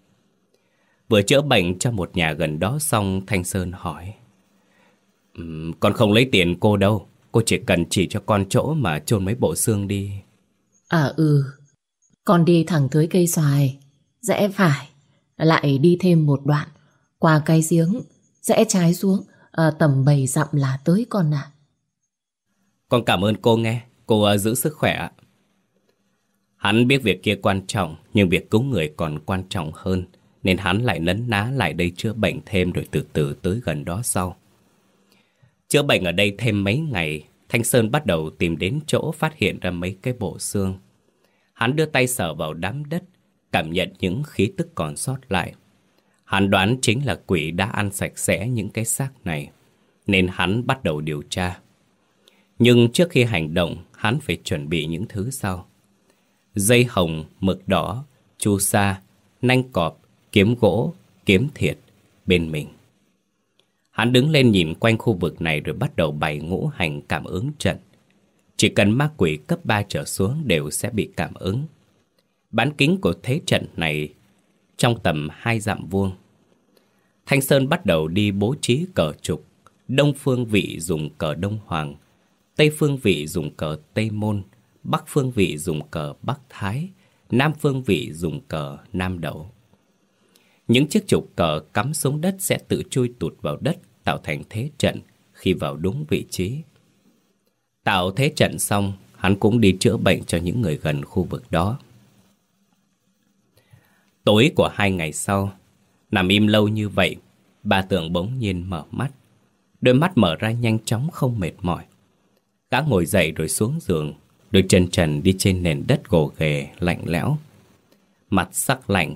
Vừa chữa bệnh cho một nhà gần đó xong Thanh Sơn hỏi. Um, con không lấy tiền cô đâu, cô chỉ cần chỉ cho con chỗ mà chôn mấy bộ xương đi. À ừ, con đi thẳng tới cây xoài, rẽ phải, lại đi thêm một đoạn, qua cây giếng, rẽ trái xuống, à, tầm 7 dặm là tới con à. Con cảm ơn cô nghe, cô uh, giữ sức khỏe ạ. Hắn biết việc kia quan trọng, nhưng việc cứu người còn quan trọng hơn, nên hắn lại nấn ná lại đây chữa bệnh thêm rồi từ từ tới gần đó sau. Chữa bệnh ở đây thêm mấy ngày, Thanh Sơn bắt đầu tìm đến chỗ phát hiện ra mấy cái bộ xương. Hắn đưa tay sờ vào đám đất, cảm nhận những khí tức còn sót lại. Hắn đoán chính là quỷ đã ăn sạch sẽ những cái xác này, nên hắn bắt đầu điều tra. Nhưng trước khi hành động, hắn phải chuẩn bị những thứ sau dây hồng, mực đỏ, chu sa, nanh cọp, kiếm gỗ, kiếm thiệt bên mình. Hắn đứng lên nhìn quanh khu vực này rồi bắt đầu bày ngũ hành cảm ứng trận. Chỉ cần ma quỷ cấp 3 trở xuống đều sẽ bị cảm ứng. Bán kính của thế trận này trong tầm hai dặm vuông. Thanh Sơn bắt đầu đi bố trí cờ trục. Đông phương vị dùng cờ Đông Hoàng, Tây phương vị dùng cờ Tây Môn, Bắc phương vị dùng cờ Bắc Thái, Nam phương vị dùng cờ Nam Đậu. Những chiếc trục cờ cắm xuống đất sẽ tự chui tụt vào đất tạo thành thế trận khi vào đúng vị trí. Tạo thế trận xong, hắn cũng đi chữa bệnh cho những người gần khu vực đó. Tối của hai ngày sau, nằm im lâu như vậy, bà tưởng bỗng nhiên mở mắt. Đôi mắt mở ra nhanh chóng không mệt mỏi. Gã ngồi dậy rồi xuống giường Đôi chân trần đi trên nền đất gồ ghề lạnh lẽo Mặt sắc lạnh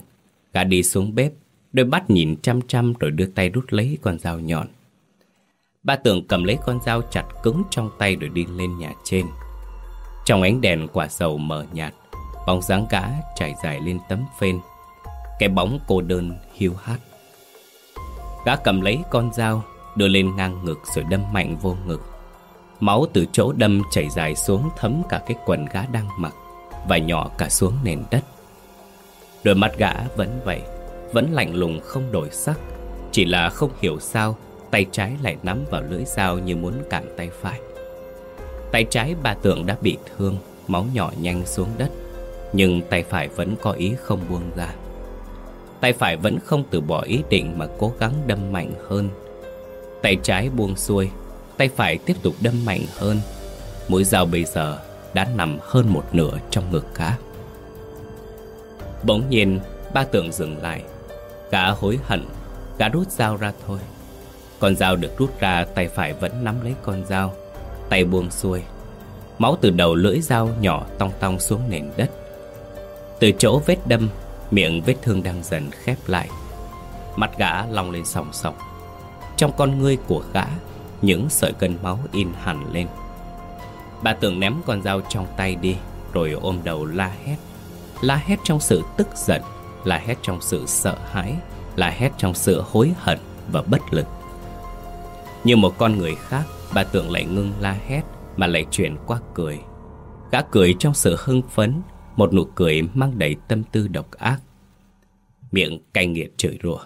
Gã đi xuống bếp Đôi mắt nhìn chăm chăm rồi đưa tay rút lấy con dao nhọn Ba tưởng cầm lấy con dao chặt cứng trong tay rồi đi lên nhà trên. Trong ánh đèn quả dầu mờ nhạt, Bóng dáng gã trải dài lên tấm phên. Cái bóng cô đơn, hiu hắt. Gã cầm lấy con dao, Đưa lên ngang ngực rồi đâm mạnh vô ngực. Máu từ chỗ đâm chảy dài xuống thấm cả cái quần gã đang mặc Và nhỏ cả xuống nền đất. Đôi mắt gã vẫn vậy, Vẫn lạnh lùng không đổi sắc, Chỉ là không hiểu sao Tay trái lại nắm vào lưỡi dao như muốn cản tay phải. Tay trái bà tượng đã bị thương, Máu nhỏ nhanh xuống đất, Nhưng tay phải vẫn có ý không buông ra. Tay phải vẫn không từ bỏ ý định mà cố gắng đâm mạnh hơn. Tay trái buông xuôi, Tay phải tiếp tục đâm mạnh hơn. Mũi dao bây giờ đã nằm hơn một nửa trong ngực cá. Bỗng nhiên, ba tượng dừng lại. Cả hối hận cả rút dao ra thôi. Con dao được rút ra, tay phải vẫn nắm lấy con dao. Tay buông xuôi. Máu từ đầu lưỡi dao nhỏ tong tong xuống nền đất. Từ chỗ vết đâm, Miệng vết thương đang dần khép lại. Mặt gã long lên sòng sọc. Trong con ngươi của gã, Những sợi cân máu in hẳn lên. Bà tưởng ném con dao trong tay đi, Rồi ôm đầu la hét. La hét trong sự tức giận, La hét trong sự sợ hãi, La hét trong sự hối hận và bất lực. Như một con người khác, Bà tưởng lại ngưng la hét, Mà lại chuyển qua cười. Gã cười trong sự hưng phấn, Một nụ cười mang đầy tâm tư độc ác. Miệng cay nghiệt chửi rủa,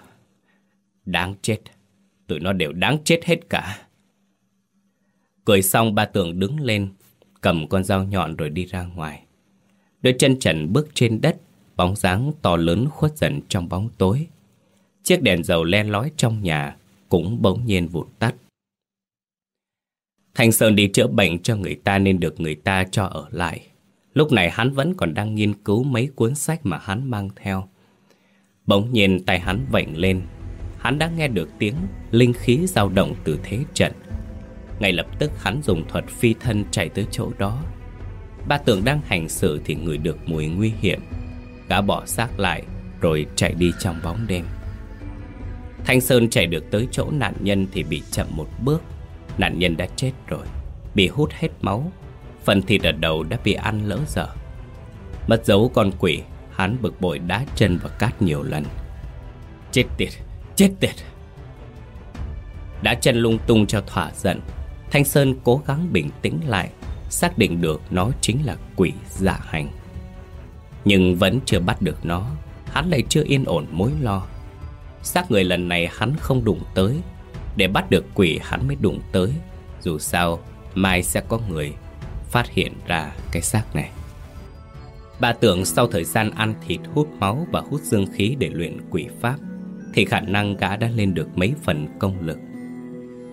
Đáng chết, Tụi nó đều đáng chết hết cả. Cười xong ba tưởng đứng lên, Cầm con dao nhọn rồi đi ra ngoài. Đôi chân trần bước trên đất, Bóng dáng to lớn khuất dần trong bóng tối. Chiếc đèn dầu len lói trong nhà Cũng bỗng nhiên vụt tắt. Thanh Sơn đi chữa bệnh cho người ta nên được người ta cho ở lại. Lúc này hắn vẫn còn đang nghiên cứu mấy cuốn sách mà hắn mang theo. Bỗng nhiên tay hắn vảnh lên. Hắn đã nghe được tiếng linh khí dao động từ thế trận. Ngay lập tức hắn dùng thuật phi thân chạy tới chỗ đó. Ba tưởng đang hành sự thì ngửi được mùi nguy hiểm. Gã bỏ xác lại Rồi chạy đi trong bóng đêm. Thanh Sơn chạy được tới chỗ nạn nhân Thì bị chậm một bước. Nạn nhân đã chết rồi, Bị hút hết máu. Phần thịt ở đầu đã bị ăn lỡ dở. Mất dấu con quỷ, Hắn bực bội đá chân vào cát nhiều lần. Chết tiệt Chết tiệt. Đá chân lung tung cho thỏa giận, Thanh Sơn cố gắng bình tĩnh lại, Xác định được nó chính là quỷ dạ hành. Nhưng vẫn chưa bắt được nó, Hắn lại chưa yên ổn mối lo. Xác người lần này hắn không đụng tới để bắt được quỷ hắn mới đụng tới. Dù sao, Mai sẽ có người Phát hiện ra cái xác này. Bà tưởng sau thời gian ăn thịt hút máu và hút dương khí để luyện quỷ pháp, Thì khả năng gã đã lên được mấy phần công lực.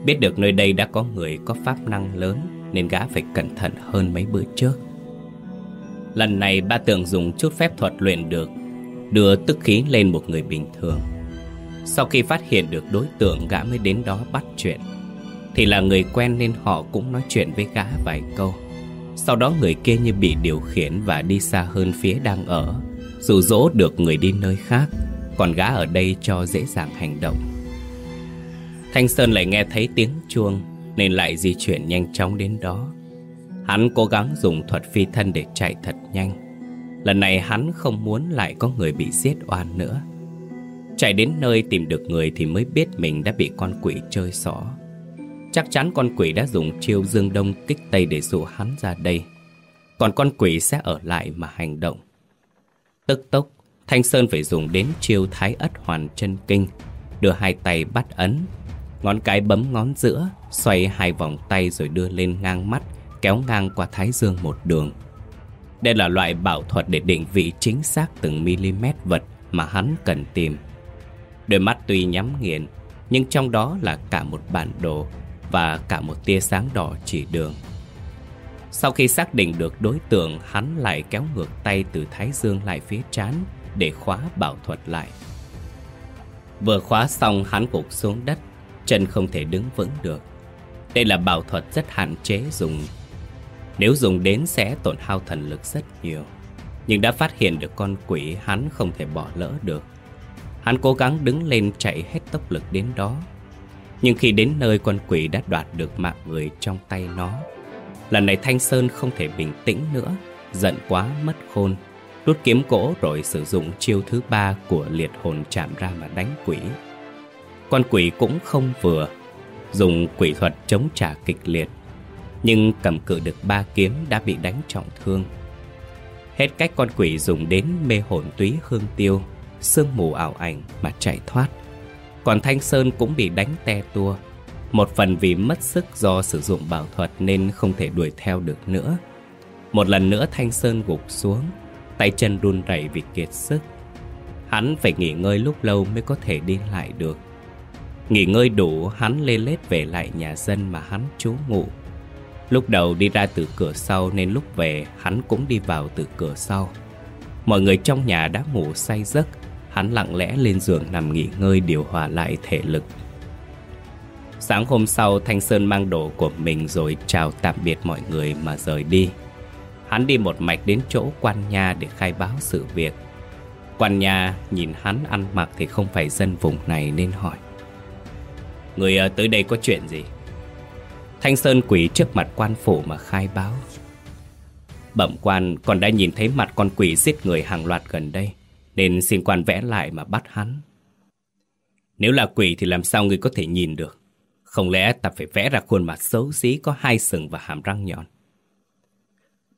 Biết được nơi đây đã có người có pháp năng lớn, Nên gã phải cẩn thận hơn mấy bữa trước. Lần này ba tưởng dùng chút phép thuật luyện được, Đưa tức khí lên một người bình thường. Sau khi phát hiện được đối tượng, gã mới đến đó bắt chuyện. Thì là người quen nên họ cũng nói chuyện với gã vài câu. Sau đó người kia như bị điều khiển và đi xa hơn phía đang ở. Dụ dỗ được người đi nơi khác, Còn gã ở đây cho dễ dàng hành động. Thanh Sơn lại nghe thấy tiếng chuông, Nên lại di chuyển nhanh chóng đến đó. Hắn cố gắng dùng thuật phi thân để chạy thật nhanh. Lần này hắn không muốn lại có người bị giết oan nữa. Chạy đến nơi tìm được người thì mới biết mình đã bị con quỷ chơi xỏ Chắc chắn con quỷ đã dùng chiêu dương đông kích tây để dụ hắn ra đây. Còn con quỷ sẽ ở lại mà hành động. Tức tốc, Thanh Sơn phải dùng đến chiêu thái ất hoàn chân kinh. Đưa hai tay bắt ấn, Ngón cái bấm ngón giữa, Xoay hai vòng tay rồi đưa lên ngang mắt, Kéo ngang qua thái dương một đường. Đây là loại bảo thuật để định vị chính xác từng mm vật mà hắn cần tìm. Đôi mắt tuy nhắm nghiền Nhưng trong đó là cả một bản đồ và cả một tia sáng đỏ chỉ đường. Sau khi xác định được đối tượng, hắn lại kéo ngược tay từ Thái Dương lại phía trán để khóa bảo thuật lại. Vừa khóa xong hắn gục xuống đất, chân không thể đứng vững được. Đây là bảo thuật rất hạn chế dùng Nếu dùng đến sẽ tổn hao thần lực rất nhiều Nhưng đã phát hiện được con quỷ hắn không thể bỏ lỡ được Hắn cố gắng đứng lên chạy hết tốc lực đến đó. Nhưng khi đến nơi con quỷ đã đoạt được mạng người trong tay nó, Lần này Thanh Sơn không thể bình tĩnh nữa, Giận quá mất khôn. Rút kiếm gỗ rồi sử dụng chiêu thứ ba của liệt hồn chạm ra mà đánh quỷ. Con quỷ cũng không vừa, Dùng quỷ thuật chống trả kịch liệt, Nhưng cầm cự được ba kiếm đã bị đánh trọng thương. Hết cách con quỷ dùng đến mê hồn túy hương tiêu. Sương mù ảo ảnh mà chạy thoát. Còn Thanh Sơn cũng bị đánh te tua. Một phần vì mất sức do sử dụng bảo thuật nên không thể đuổi theo được nữa. Một lần nữa Thanh Sơn gục xuống, Tay chân run rẩy vì kiệt sức. Hắn phải nghỉ ngơi lúc lâu mới có thể đi lại được. Nghỉ ngơi đủ, hắn lê lết về lại nhà dân mà hắn trú ngụ. Lúc đầu đi ra từ cửa sau nên lúc về, hắn cũng đi vào từ cửa sau. Mọi người trong nhà đã ngủ say giấc Hắn lặng lẽ lên giường nằm nghỉ ngơi điều hòa lại thể lực. Sáng hôm sau, Thanh Sơn mang đồ của mình rồi chào tạm biệt mọi người mà rời đi. Hắn đi một mạch đến chỗ quan nha để khai báo sự việc. Quan nha nhìn hắn ăn mặc thì không phải dân vùng này nên hỏi. Người ờ, tới đây có chuyện gì? Thanh Sơn quỷ trước mặt quan phủ mà khai báo. Bẩm quan còn đã nhìn thấy mặt con quỷ giết người hàng loạt gần đây. Nên xin quan vẽ lại mà bắt hắn. Nếu là quỷ thì làm sao người có thể nhìn được? Không lẽ ta phải vẽ ra khuôn mặt xấu xí có hai sừng và hàm răng nhọn?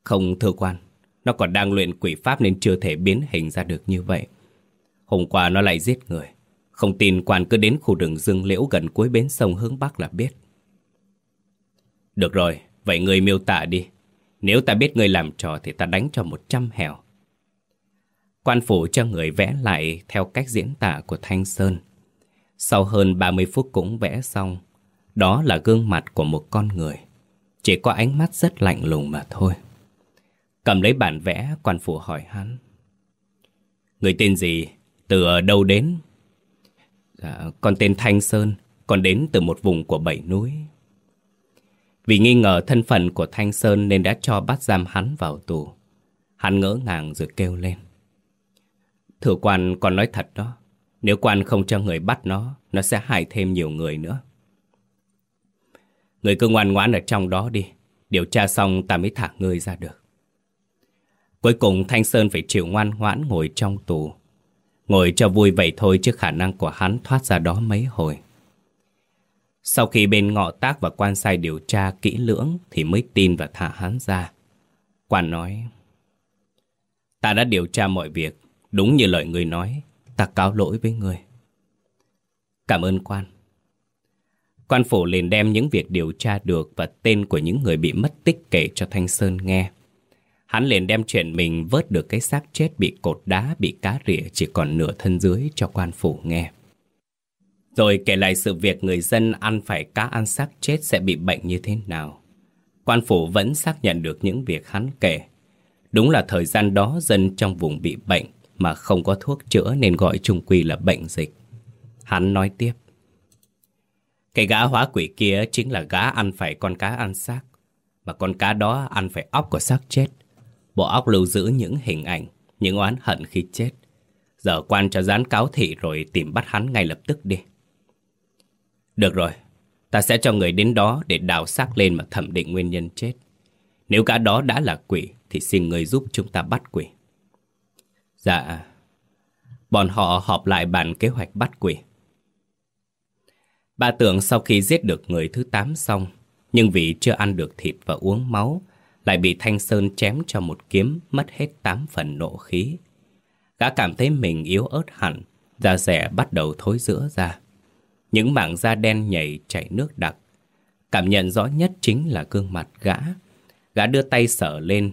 Không thưa quan. Nó còn đang luyện quỷ pháp nên chưa thể biến hình ra được như vậy. Hôm qua nó lại giết người. Không tin quan cứ đến khu rừng dương liễu gần cuối bến sông hướng Bắc là biết. Được rồi, vậy người miêu tả đi. Nếu ta biết người làm trò thì ta đánh cho một trăm hèo. Quan phủ cho người vẽ lại theo cách diễn tả của Thanh Sơn. Sau hơn 30 phút cũng vẽ xong, đó là gương mặt của một con người. Chỉ có ánh mắt rất lạnh lùng mà thôi. Cầm lấy bản vẽ, quan phủ hỏi hắn. Người tên gì? Từ ở đâu đến? Dạ, con tên Thanh Sơn, con đến từ một vùng của bảy núi. Vì nghi ngờ thân phận của Thanh Sơn nên đã cho bắt giam hắn vào tù. Hắn ngỡ ngàng rồi kêu lên. Thử quan còn nói thật đó. Nếu quan không cho người bắt nó, nó sẽ hại thêm nhiều người nữa. Người cứ ngoan ngoãn ở trong đó đi. Điều tra xong ta mới thả người ra được. Cuối cùng Thanh Sơn phải chịu ngoan ngoãn ngồi trong tù. Ngồi cho vui vậy thôi chứ khả năng của hắn thoát ra đó mấy hồi. Sau khi bên ngọ tác và quan sai điều tra kỹ lưỡng thì mới tin và thả hắn ra. Quan nói, ta đã điều tra mọi việc, đúng như lời người nói, ta cáo lỗi với người. Cảm ơn quan. Quan phủ liền đem những việc điều tra được và tên của những người bị mất tích kể cho Thanh Sơn nghe. Hắn liền đem chuyện mình vớt được cái xác chết bị cột đá, bị cá rỉa chỉ còn nửa thân dưới cho quan phủ nghe. Rồi kể lại sự việc người dân ăn phải cá ăn xác chết sẽ bị bệnh như thế nào. Quan phủ vẫn xác nhận được những việc hắn kể. Đúng là thời gian đó dân trong vùng bị bệnh mà không có thuốc chữa nên gọi chung quy là bệnh dịch. Hắn nói tiếp. Cái gã hóa quỷ kia chính là gã ăn phải con cá ăn xác. Mà con cá đó ăn phải óc của xác chết. Bộ óc lưu giữ những hình ảnh, những oán hận khi chết. Giờ quan cho dán cáo thị rồi tìm bắt hắn ngay lập tức đi. Được rồi, ta sẽ cho người đến đó để đào xác lên mà thẩm định nguyên nhân chết. Nếu cả đó đã là quỷ thì xin người giúp chúng ta bắt quỷ. Dạ, bọn họ họp lại bàn kế hoạch bắt quỷ. Bà tưởng sau khi giết được người thứ tám xong, nhưng vì chưa ăn được thịt và uống máu, lại bị Thanh Sơn chém cho một kiếm mất hết tám phần nộ khí. Gã cảm thấy mình yếu ớt hẳn, da rẻ bắt đầu thối rữa ra. Những mảng da đen nhảy chảy nước đặc Cảm nhận rõ nhất chính là gương mặt gã Gã đưa tay sờ lên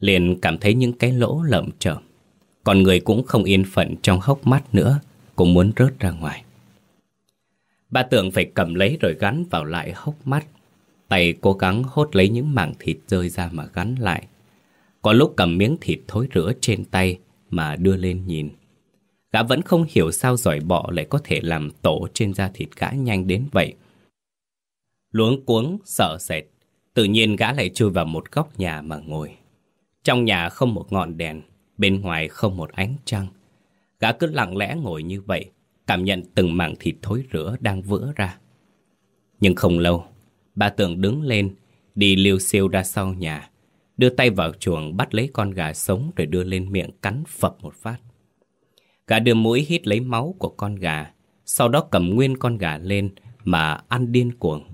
Liền cảm thấy những cái lỗ lợm chởm còn người cũng không yên phận trong hốc mắt nữa Cũng muốn rớt ra ngoài Bà tưởng phải cầm lấy rồi gắn vào lại hốc mắt Tay cố gắng hốt lấy những mảng thịt rơi ra mà gắn lại Có lúc cầm miếng thịt thối rữa trên tay Mà đưa lên nhìn Gã vẫn không hiểu sao giỏi bọ lại có thể làm tổ trên da thịt gã nhanh đến vậy. Luống cuống, sợ sệt, Tự nhiên gã lại chui vào một góc nhà mà ngồi. Trong nhà không một ngọn đèn, bên ngoài không một ánh trăng. Gã cứ lặng lẽ ngồi như vậy, cảm nhận từng mảng thịt thối rữa đang vỡ ra. Nhưng không lâu, bà tưởng đứng lên, đi liêu siêu ra sau nhà, đưa tay vào chuồng bắt lấy con gà sống rồi đưa lên miệng cắn phập một phát. Gã đưa mũi hít lấy máu của con gà, sau đó cầm nguyên con gà lên mà ăn điên cuồng.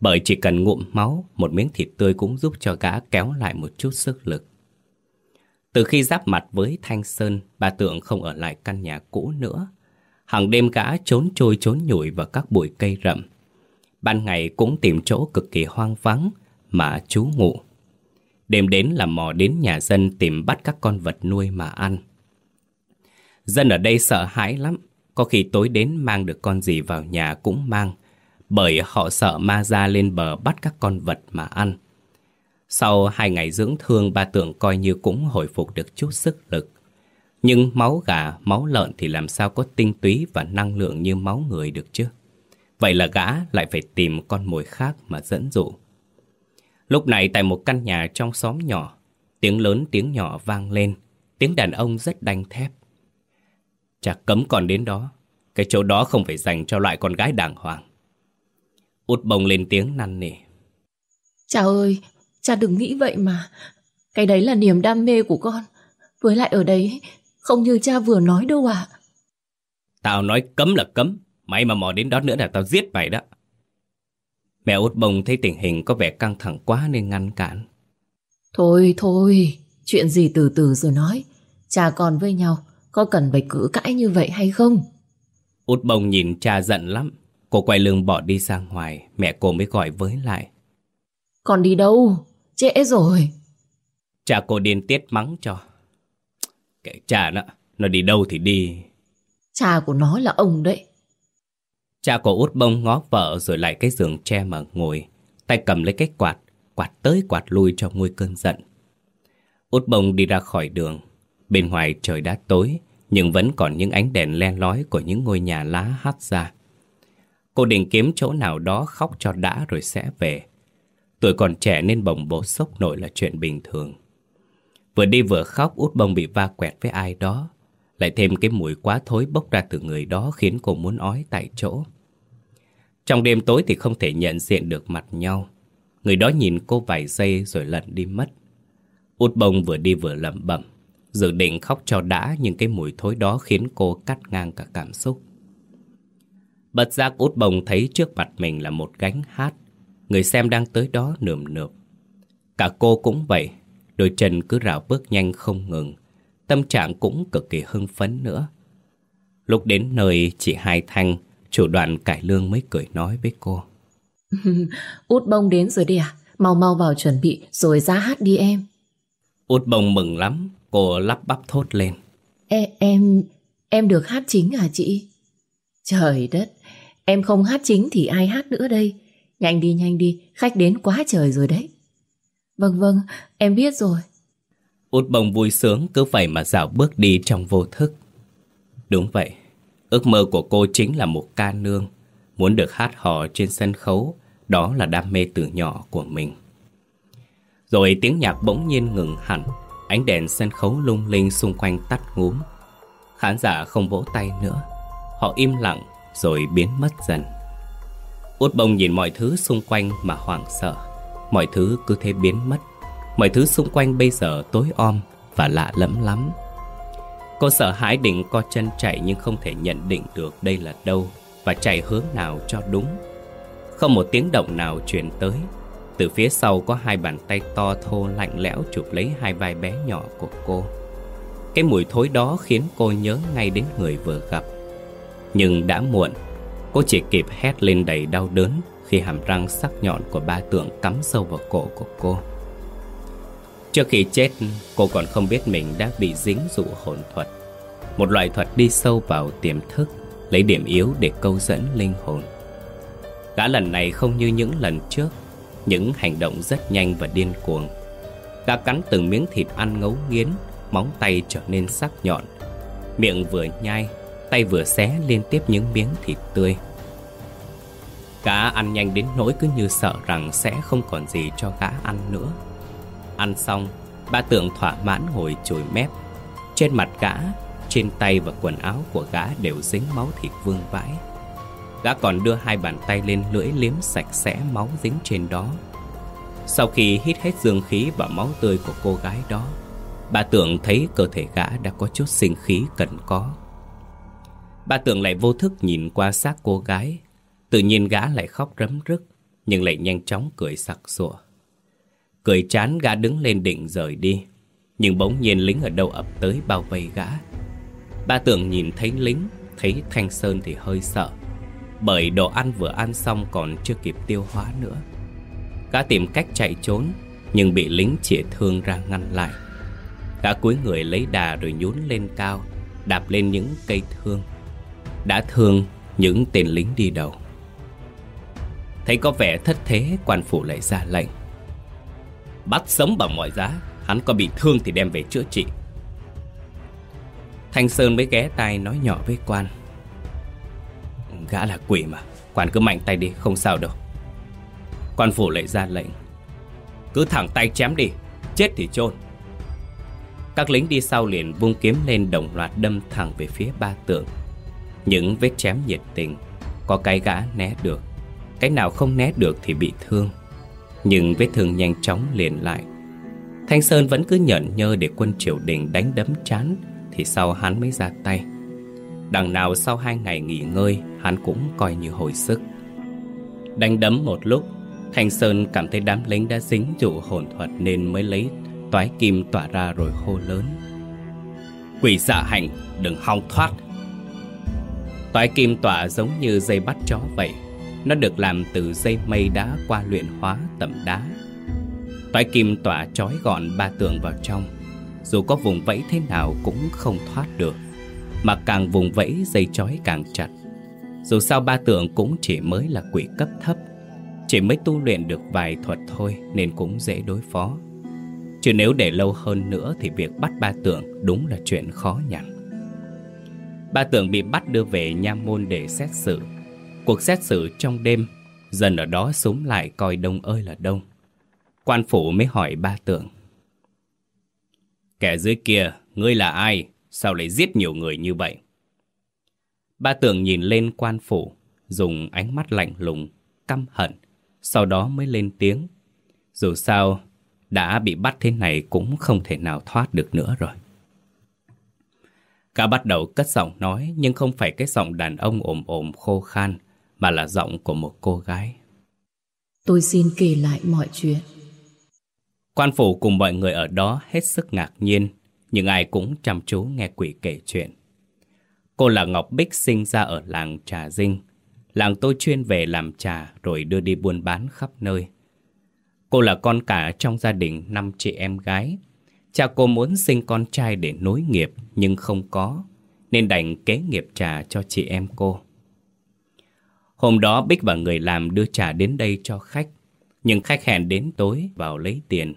Bởi chỉ cần ngụm máu, một miếng thịt tươi cũng giúp cho gã kéo lại một chút sức lực. Từ khi giáp mặt với Thanh Sơn, bà Tượng không ở lại căn nhà cũ nữa. Hàng đêm gã trốn trôi trốn nhủi vào các bụi cây rậm. Ban ngày cũng tìm chỗ cực kỳ hoang vắng mà trú ngụ. Đêm đến là mò đến nhà dân tìm bắt các con vật nuôi mà ăn. Dân ở đây sợ hãi lắm, có khi tối đến mang được con gì vào nhà cũng mang, bởi họ sợ ma ra lên bờ bắt các con vật mà ăn. Sau hai ngày dưỡng thương ba tưởng coi như cũng hồi phục được chút sức lực. Nhưng máu gà, máu lợn thì làm sao có tinh túy và năng lượng như máu người được chứ? Vậy là gã lại phải tìm con mồi khác mà dẫn dụ. Lúc này tại một căn nhà trong xóm nhỏ, tiếng lớn tiếng nhỏ vang lên, tiếng đàn ông rất đanh thép. Chả cấm còn đến đó, cái chỗ đó không phải dành cho loại con gái đàng hoàng. Út bồng lên tiếng năn nỉ. chào ơi, cha đừng nghĩ vậy mà. Cái đấy là niềm đam mê của con. Với lại ở đấy, không như cha vừa nói đâu ạ. Tao nói cấm là cấm. Mày mà mò đến đó nữa là tao giết mày đó. Mẹ út bồng thấy tình hình có vẻ căng thẳng quá nên ngăn cản. Thôi thôi, chuyện gì từ từ rồi nói. Cha con với nhau, có cần phải cử cãi như vậy hay không? Út bồng nhìn cha giận lắm. Cô quay lưng bỏ đi ra ngoài, mẹ cô mới gọi với lại. Con đi đâu? Trễ rồi. Cha cô điên tiết mắng cho. Kệ cha nó, nó đi đâu thì đi. Cha của nó là ông đấy. Cha của út bông ngó vợ rồi lại cái giường tre mà ngồi, tay cầm lấy cái quạt, quạt tới quạt lui cho nguôi cơn giận. Út bông đi ra khỏi đường, bên ngoài trời đã tối, nhưng vẫn còn những ánh đèn len lói của những ngôi nhà lá hắt ra. Cô định kiếm chỗ nào đó khóc cho đã rồi sẽ về. Tuổi còn trẻ nên bồng bột sốc nổi là chuyện bình thường. Vừa đi vừa khóc, út bông bị va quẹt với ai đó. Lại thêm cái mùi quá thối bốc ra từ người đó khiến cô muốn ói tại chỗ. Trong đêm tối thì không thể nhận diện được mặt nhau. Người đó nhìn cô vài giây rồi lận đi mất. Út bông vừa đi vừa lẩm bẩm. Dự định khóc cho đã nhưng cái mùi thối đó khiến cô cắt ngang cả cảm xúc. Bật giác út bồng thấy trước mặt mình là một gánh hát. Người xem đang tới đó nườm nượp. Cả cô cũng vậy, đôi chân cứ rào bước nhanh không ngừng. Tâm trạng cũng cực kỳ hưng phấn nữa. Lúc đến nơi chị Hai Thanh, chủ đoàn cải lương mới cười nói với cô. [LAUGHS] út bông đến rồi đi à? Mau mau vào chuẩn bị rồi ra hát đi em. Út bông mừng lắm, cô lắp bắp thốt lên. E, em, em được hát chính à chị? Trời đất, em không hát chính thì ai hát nữa đây? Nhanh đi nhanh đi, khách đến quá trời rồi đấy. Vâng vâng, em biết rồi. Út bông vui sướng cứ vậy mà dạo bước đi trong vô thức. Đúng vậy, ước mơ của cô chính là một ca nương. Muốn được hát hò trên sân khấu, đó là đam mê từ nhỏ của mình. Rồi tiếng nhạc bỗng nhiên ngừng hẳn, ánh đèn sân khấu lung linh xung quanh tắt ngúm. Khán giả không vỗ tay nữa, họ im lặng rồi biến mất dần. Út bông nhìn mọi thứ xung quanh mà hoảng sợ. Mọi thứ cứ thế biến mất. Mọi thứ xung quanh bây giờ tối om và lạ lẫm lắm. Cô sợ hãi định co chân chạy nhưng không thể nhận định được đây là đâu và chạy hướng nào cho đúng. Không một tiếng động nào truyền tới. Từ phía sau có hai bàn tay to thô lạnh lẽo chụp lấy hai vai bé nhỏ của cô. Cái mùi thối đó khiến cô nhớ ngay đến người vừa gặp. Nhưng đã muộn, cô chỉ kịp hét lên đầy đau đớn khi hàm răng sắc nhọn của ba tượng cắm sâu vào cổ của cô. Trước khi chết, cô còn không biết mình đã bị dính dụ hồn thuật. Một loại thuật đi sâu vào tiềm thức, lấy điểm yếu để câu dẫn linh hồn. Gã lần này không như những lần trước, những hành động rất nhanh và điên cuồng. Gã cắn từng miếng thịt ăn ngấu nghiến, móng tay trở nên sắc nhọn. Miệng vừa nhai, tay vừa xé liên tiếp những miếng thịt tươi. Gã ăn nhanh đến nỗi cứ như sợ rằng sẽ không còn gì cho gã ăn nữa. Ăn xong Ba tượng thỏa mãn ngồi chồi mép. Trên mặt gã, Trên tay và quần áo của gã đều dính máu thịt vương vãi. Gã còn đưa hai bàn tay lên lưỡi liếm sạch sẽ máu dính trên đó. Sau khi hít hết dương khí và máu tươi của cô gái đó, Bà tưởng thấy cơ thể gã đã có chút sinh khí cần có. Bà tưởng lại vô thức nhìn qua xác cô gái. Tự nhiên gã lại khóc rấm rức Nhưng lại nhanh chóng cười sặc sụa. Cười chán gã đứng lên định rời đi, Nhưng bỗng nhiên lính ở đâu ập tới bao vây gã. Ba tưởng nhìn thấy lính, Thấy Thanh Sơn thì hơi sợ, Bởi đồ ăn vừa ăn xong còn chưa kịp tiêu hóa nữa. Gã tìm cách chạy trốn, Nhưng bị lính chĩa thương ra ngăn lại. Gã cúi người lấy đà rồi nhún lên cao, Đạp lên những cây thương. Đã thương những tên lính đi đầu. Thấy có vẻ thất thế, quan phủ lại ra lệnh. Bắt sống bằng mọi giá, Hắn có bị thương thì đem về chữa trị. Thanh Sơn mới ghé tay nói nhỏ với quan. Gã là quỷ mà, Quan cứ mạnh tay đi, không sao đâu. Quan phủ lại ra lệnh. Cứ thẳng tay chém đi, Chết thì chôn. Các lính đi sau liền vung kiếm lên đồng loạt đâm thẳng về phía ba tượng. Những vết chém nhiệt tình, Có cái gã né được. Cái nào không né được thì bị thương. Nhưng vết thương nhanh chóng liền lại. Thanh Sơn vẫn cứ nhận nhơ để quân triều đình đánh đấm chán, Thì sau hắn mới ra tay. Đằng nào sau hai ngày nghỉ ngơi, Hắn cũng coi như hồi sức. Đánh đấm một lúc, Thanh Sơn cảm thấy đám lính đã dính dụ hồn thuật Nên mới lấy toái kim tỏa ra rồi hô lớn. Quỷ dạ hành, đừng hòng thoát. Toái kim tỏa giống như dây bắt chó vậy. Nó được làm từ dây mây đá qua luyện hóa tẩm đá. Toái kim tỏa trói gọn ba tường vào trong. Dù có vùng vẫy thế nào cũng không thoát được, Mà càng vùng vẫy, dây trói càng chặt. Dù sao ba tượng cũng chỉ mới là quỷ cấp thấp, Chỉ mới tu luyện được vài thuật thôi Nên cũng dễ đối phó. Chứ nếu để lâu hơn nữa Thì việc bắt ba tượng đúng là chuyện khó nhằn. Ba tượng bị bắt đưa về nha môn để xét xử. Cuộc xét xử trong đêm Dần ở đó súng lại coi đông ơi là đông. Quan phủ mới hỏi ba tượng. Kẻ dưới kia, ngươi là ai? Sao lại giết nhiều người như vậy? Ba tượng nhìn lên quan phủ Dùng ánh mắt lạnh lùng, căm hận Sau đó mới lên tiếng. Dù sao, đã bị bắt thế này cũng không thể nào thoát được nữa rồi. Cả bắt đầu cất giọng nói Nhưng không phải cái giọng đàn ông ồm ồm khô khan. Mà là giọng của một cô gái. Tôi xin kể lại mọi chuyện. Quan phủ cùng mọi người ở đó hết sức ngạc nhiên Nhưng ai cũng chăm chú nghe quỷ kể chuyện. Cô là Ngọc Bích sinh ra ở làng Trà Dinh. Làng tôi chuyên về làm trà rồi đưa đi buôn bán khắp nơi. Cô là con cả trong gia đình năm chị em gái. Cha cô muốn sinh con trai để nối nghiệp nhưng không có Nên đành kế nghiệp trà cho chị em cô Hôm đó Bích và người làm đưa trà đến đây cho khách. Nhưng khách hẹn đến tối vào lấy tiền.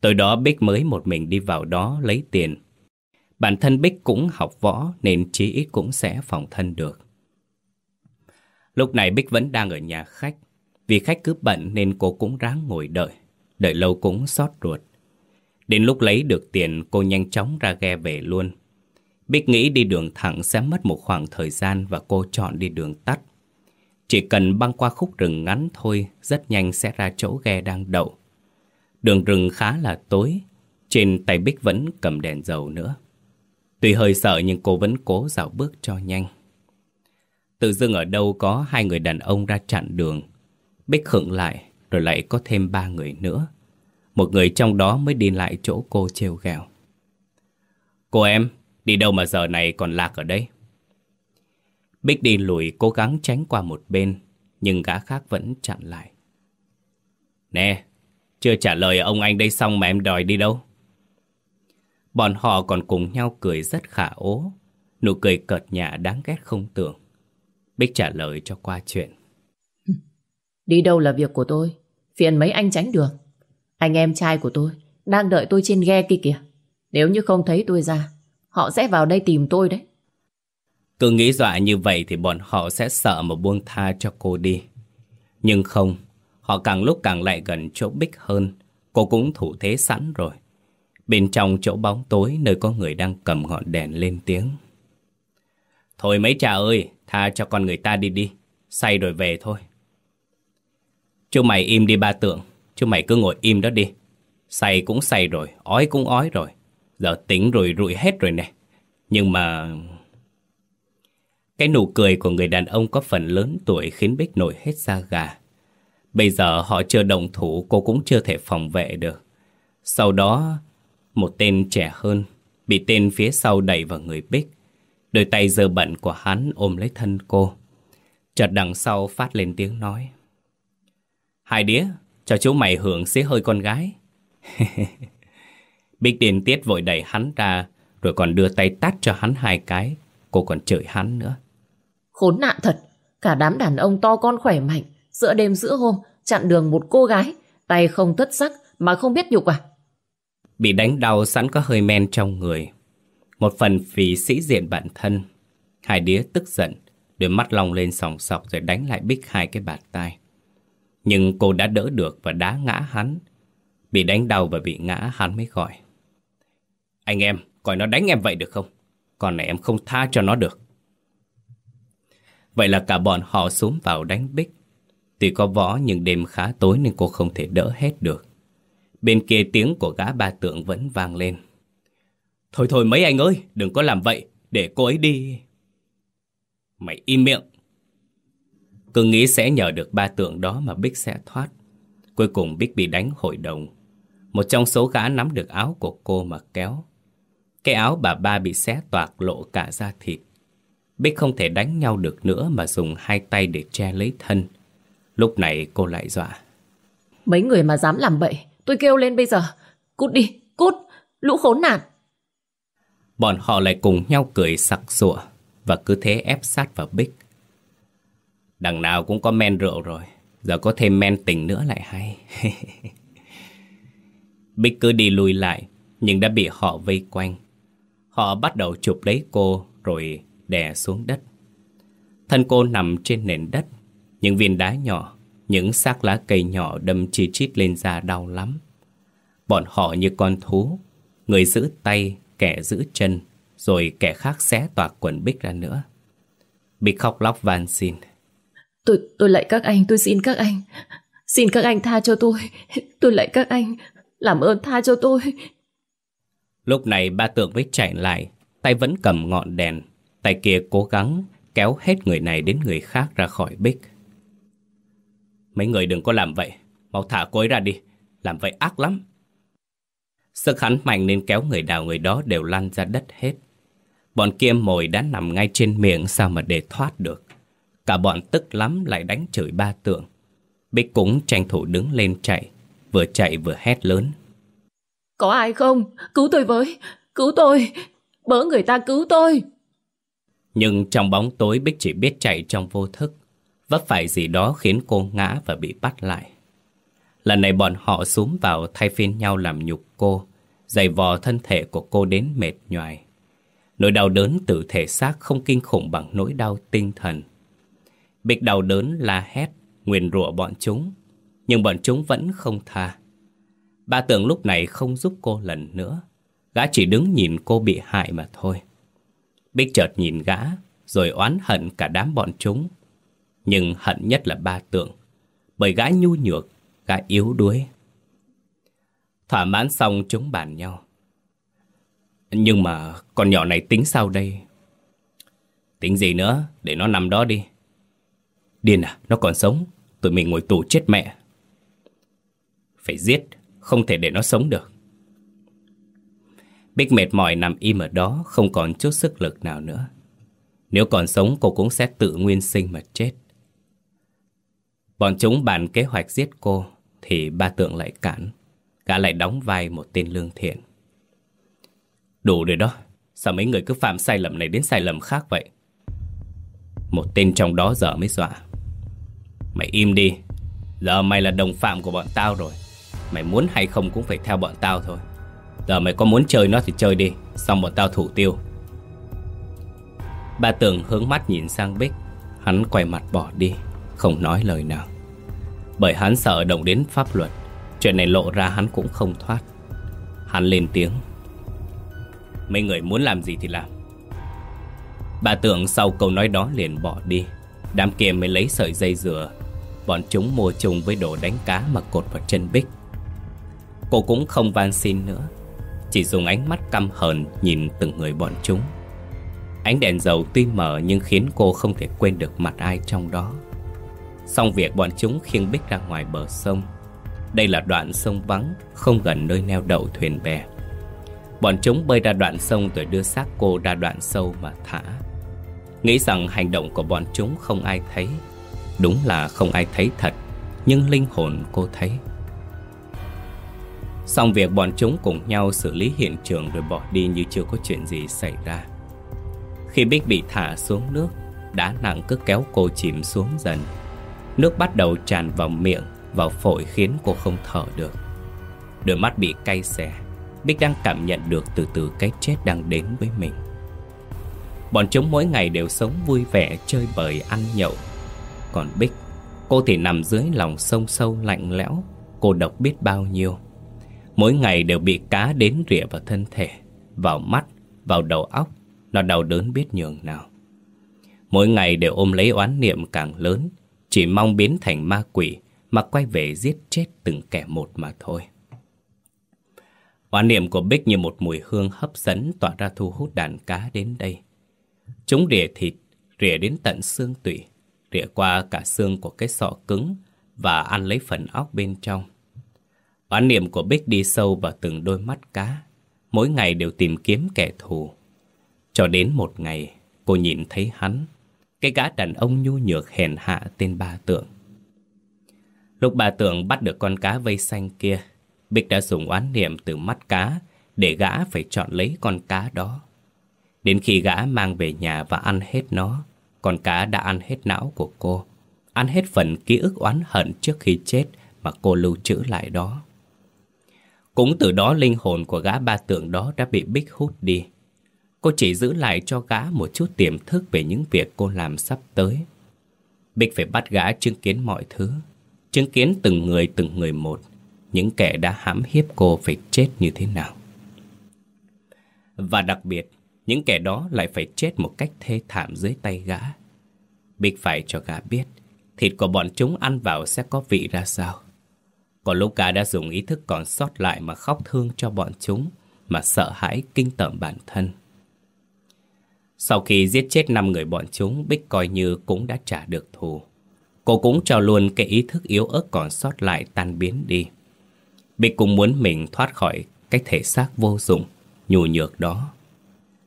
Tối đó Bích mới một mình đi vào đó lấy tiền. Bản thân Bích cũng học võ nên chí ít cũng sẽ phòng thân được. Lúc này Bích vẫn đang ở nhà khách. Vì khách cứ bận nên cô cũng ráng ngồi đợi. Đợi lâu cũng xót ruột. Đến lúc lấy được tiền, cô nhanh chóng ra ghe về luôn. Bích nghĩ đi đường thẳng sẽ mất một khoảng thời gian và cô chọn đi đường tắt. Chỉ cần băng qua khúc rừng ngắn thôi Rất nhanh sẽ ra chỗ ghe đang đậu. Đường rừng khá là tối Trên tay Bích vẫn cầm đèn dầu nữa. Tuy hơi sợ nhưng cô vẫn cố dạo bước cho nhanh. Tự dưng ở đâu có hai người đàn ông ra chặn đường. Bích khựng lại Rồi lại có thêm ba người nữa. Một người trong đó mới đi lại chỗ cô trêu ghẹo. Cô em, đi đâu mà giờ này còn lạc ở đây? Bích đi lùi cố gắng tránh qua một bên Nhưng gã khác vẫn chặn lại Nè, chưa trả lời ông anh đây xong mà em đòi đi đâu? Bọn họ còn cùng nhau cười rất khả ố Nụ cười cợt nhả đáng ghét không tưởng Bích trả lời cho qua chuyện [LAUGHS] Đi đâu là việc của tôi Phiền mấy anh tránh được anh em trai của tôi đang đợi tôi trên ghe kia kìa. Nếu như không thấy tôi ra, họ sẽ vào đây tìm tôi đấy. Cứ nghĩ dọa như vậy thì bọn họ sẽ sợ mà buông tha cho cô đi. Nhưng không, họ càng lúc càng lại gần chỗ Bích hơn. Cô cũng thủ thế sẵn rồi. Bên trong chỗ bóng tối nơi có người đang cầm ngọn đèn lên tiếng. Thôi mấy cha ơi, tha cho con người ta đi đi. Say rồi về thôi. Chú mày im đi ba tượng. Chú mày cứ ngồi im đó đi. Say cũng say rồi, ói cũng ói rồi. Giờ tỉnh rồi rụi hết rồi nè. Nhưng mà... Cái nụ cười của người đàn ông có phần lớn tuổi khiến Bích nổi hết da gà. Bây giờ họ chưa đồng thủ cô cũng chưa thể phòng vệ được. Sau đó, một tên trẻ hơn bị tên phía sau đẩy vào người Bích. Đôi tay dơ bẩn của hắn ôm lấy thân cô. Chợt đằng sau phát lên tiếng nói. Hai đĩa, cho chú mày hưởng xế hơi con gái. [LAUGHS] Bích điên tiết vội đẩy hắn ra, rồi còn đưa tay tát cho hắn hai cái. Cô còn chửi hắn nữa. Khốn nạn thật, cả đám đàn ông to con khỏe mạnh, giữa đêm giữa hôm, chặn đường một cô gái, tay không tất sắc mà không biết nhục à? Bị đánh đau sẵn có hơi men trong người. Một phần vì sĩ diện bản thân. Hai đứa tức giận, đôi mắt long lên sòng sọc rồi đánh lại Bích hai cái bạt tai. Nhưng cô đã đỡ được và đá ngã hắn. Bị đánh đau và bị ngã hắn mới gọi. Anh em, coi nó đánh em vậy được không? Còn này em không tha cho nó được. Vậy là cả bọn họ xuống vào đánh Bích. Tuy có võ nhưng đêm khá tối nên cô không thể đỡ hết được. Bên kia tiếng của gã ba tượng vẫn vang lên. Thôi thôi mấy anh ơi, đừng có làm vậy, để cô ấy đi. Mày im miệng. Cứ nghĩ sẽ nhờ được ba tượng đó mà Bích sẽ thoát. Cuối cùng Bích bị đánh hội đồng. Một trong số gã nắm được áo của cô mà kéo. Cái áo bà ba bị xé toạc lộ cả da thịt. Bích không thể đánh nhau được nữa mà dùng hai tay để che lấy thân. Lúc này cô lại dọa. Mấy người mà dám làm bậy, tôi kêu lên bây giờ. Cút đi, cút, lũ khốn nạn. Bọn họ lại cùng nhau cười sặc sụa và cứ thế ép sát vào Bích. Đằng nào cũng có men rượu rồi, giờ có thêm men tình nữa lại hay. [LAUGHS] Bích cứ đi lùi lại, nhưng đã bị họ vây quanh. Họ bắt đầu chụp lấy cô rồi đè xuống đất. Thân cô nằm trên nền đất, những viên đá nhỏ, những xác lá cây nhỏ đâm chi chít lên da đau lắm. Bọn họ như con thú, người giữ tay, kẻ giữ chân, rồi kẻ khác xé toạc quần Bích ra nữa. Bích khóc lóc van xin. Tôi, tôi lạy các anh, tôi xin các anh. Xin các anh tha cho tôi. Tôi lạy các anh. Làm ơn tha cho tôi. Lúc này ba tượng mới chạy lại, tay vẫn cầm ngọn đèn. Tay kia cố gắng kéo hết người này đến người khác ra khỏi Bích. Mấy người đừng có làm vậy. Mau thả cô ấy ra đi. Làm vậy ác lắm. Sức hắn mạnh nên kéo người nào người đó đều lăn ra đất hết. Bọn kia mồi đã nằm ngay trên miệng sao mà để thoát được. Cả bọn tức lắm lại đánh chửi ba tượng. Bích cũng tranh thủ đứng lên chạy, vừa chạy vừa hét lớn. Có ai không? Cứu tôi với! Cứu tôi! Bớ người ta cứu tôi! Nhưng trong bóng tối Bích chỉ biết chạy trong vô thức. Vấp phải gì đó khiến cô ngã và bị bắt lại. Lần này bọn họ xuống vào thay phiên nhau làm nhục cô, giày vò thân thể của cô đến mệt nhoài. Nỗi đau đớn từ thể xác không kinh khủng bằng nỗi đau tinh thần. Bích đau đớn la hét, nguyền rủa bọn chúng, nhưng bọn chúng vẫn không tha. Ba tưởng lúc này không giúp cô lần nữa, gã chỉ đứng nhìn cô bị hại mà thôi. Bích chợt nhìn gã, rồi oán hận cả đám bọn chúng. Nhưng hận nhất là ba tượng, bởi gã nhu nhược, gã yếu đuối. Thỏa mãn xong chúng bàn nhau. Nhưng mà con nhỏ này tính sao đây? Tính gì nữa, để nó nằm đó đi. Điên à, nó còn sống, tụi mình ngồi tù chết mẹ. Phải giết, không thể để nó sống được. Bích mệt mỏi nằm im ở đó, không còn chút sức lực nào nữa. Nếu còn sống cô cũng sẽ tự nguyên sinh mà chết. Bọn chúng bàn kế hoạch giết cô, thì ba tượng lại cản. Gã lại đóng vai một tên lương thiện. Đủ rồi đó, sao mấy người cứ phạm sai lầm này đến sai lầm khác vậy? Một tên trong đó giờ mới dọa. Mày im đi, giờ mày là đồng phạm của bọn tao rồi. Mày muốn hay không cũng phải theo bọn tao thôi. Giờ mày có muốn chơi nó thì chơi đi, xong bọn tao thủ tiêu. Ba tường hướng mắt nhìn sang Bích, hắn quay mặt bỏ đi, không nói lời nào. Bởi hắn sợ động đến pháp luật Chuyện này lộ ra hắn cũng không thoát. Hắn lên tiếng. Mấy người muốn làm gì thì làm. Bà tưởng sau câu nói đó liền bỏ đi. Đám kia mới lấy sợi dây dừa. Bọn chúng mua chung với đồ đánh cá mà cột vào chân Bích. Cô cũng không van xin nữa. Chỉ dùng ánh mắt căm hờn nhìn từng người bọn chúng. Ánh đèn dầu tuy mờ nhưng khiến cô không thể quên được mặt ai trong đó. Xong việc bọn chúng khiêng Bích ra ngoài bờ sông. Đây là đoạn sông vắng, không gần nơi neo đậu thuyền bè. Bọn chúng bơi ra đoạn sông rồi đưa xác cô ra đoạn sâu mà thả. Nghĩ rằng hành động của bọn chúng không ai thấy. Đúng là không ai thấy thật Nhưng linh hồn cô thấy. Xong việc bọn chúng cùng nhau xử lý hiện trường rồi bỏ đi như chưa có chuyện gì xảy ra. Khi Bích bị thả xuống nước Đá nặng cứ kéo cô chìm xuống dần. Nước bắt đầu tràn vào miệng, vào phổi khiến cô không thở được. Đôi mắt bị cay xè Bích đang cảm nhận được từ từ cái chết đang đến với mình. Bọn chúng mỗi ngày đều sống vui vẻ, chơi bời, ăn nhậu. Còn Bích, cô thì nằm dưới lòng sông sâu lạnh lẽo Cô độc biết bao nhiêu. Mỗi ngày đều bị cá đến rỉa vào thân thể Vào mắt, vào đầu óc Nó đau đớn biết nhường nào Mỗi ngày đều ôm lấy oán niệm càng lớn Chỉ mong biến thành ma quỷ Mà quay về giết chết từng kẻ một mà thôi Oán niệm của Bích như một mùi hương hấp dẫn tỏa ra thu hút đàn cá đến đây. Chúng rỉa thịt, rỉa đến tận xương tủy, rỉa qua cả xương của cái sọ cứng và ăn lấy phần óc bên trong. Oán niệm của Bích đi sâu vào từng đôi mắt cá, mỗi ngày đều tìm kiếm kẻ thù. Cho đến một ngày, cô nhìn thấy hắn, cái gã đàn ông nhu nhược hèn hạ tên Ba Tượng. Lúc Ba Tượng bắt được con cá vây xanh kia, Bích đã dùng oán niệm từ mắt cá để gã phải chọn lấy con cá đó. Đến khi gã mang về nhà và ăn hết nó, con cá đã ăn hết não của cô. Ăn hết phần ký ức oán hận trước khi chết mà cô lưu trữ lại đó. Cũng từ đó linh hồn của gã ba tượng đó đã bị Bích hút đi. Cô chỉ giữ lại cho gã một chút tiềm thức về những việc cô làm sắp tới. Bích phải bắt gã chứng kiến mọi thứ, chứng kiến từng người từng người một, những kẻ đã hãm hiếp cô phải chết như thế nào. Và đặc biệt, những kẻ đó lại phải chết một cách thê thảm dưới tay gã. bích phải cho gã biết, thịt của bọn chúng ăn vào sẽ có vị ra sao. Còn Luca đã dùng ý thức còn sót lại mà khóc thương cho bọn chúng, mà sợ hãi kinh tởm bản thân. Sau khi giết chết 5 người bọn chúng, Bích coi như cũng đã trả được thù. Cô cũng cho luôn cái ý thức yếu ớt còn sót lại tan biến đi. Bích cũng muốn mình thoát khỏi cái thể xác vô dụng, nhù nhược đó.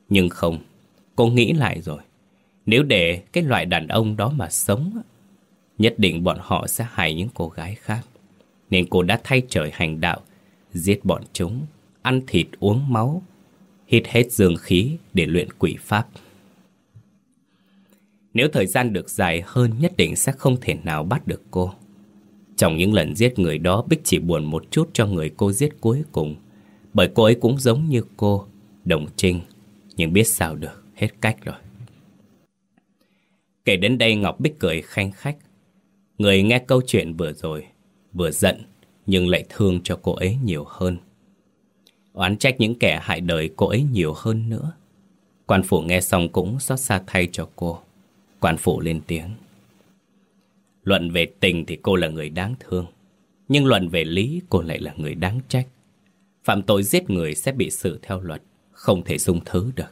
Nhưng không, cô nghĩ lại rồi. Nếu để cái loại đàn ông đó mà sống, nhất định bọn họ sẽ hại những cô gái khác. Nên cô đã thay trời hành đạo, giết bọn chúng, ăn thịt uống máu, hít hết dương khí để luyện quỷ pháp. Nếu thời gian được dài hơn nhất định sẽ không thể nào bắt được cô. Trong những lần giết người đó Bích chỉ buồn một chút cho người cô giết cuối cùng Bởi cô ấy cũng giống như cô Đồng trinh Nhưng biết sao được Hết cách rồi Kể đến đây Ngọc Bích cười khanh khách Người nghe câu chuyện vừa rồi Vừa giận, Nhưng lại thương cho cô ấy nhiều hơn. Oán trách những kẻ hại đời cô ấy nhiều hơn nữa. Quan phủ nghe xong cũng xót xa thay cho cô. Quan phủ lên tiếng. Luận về tình thì cô là người đáng thương, Nhưng luận về lý cô lại là người đáng trách. Phạm tội giết người sẽ bị xử theo luật, Không thể dung thứ được.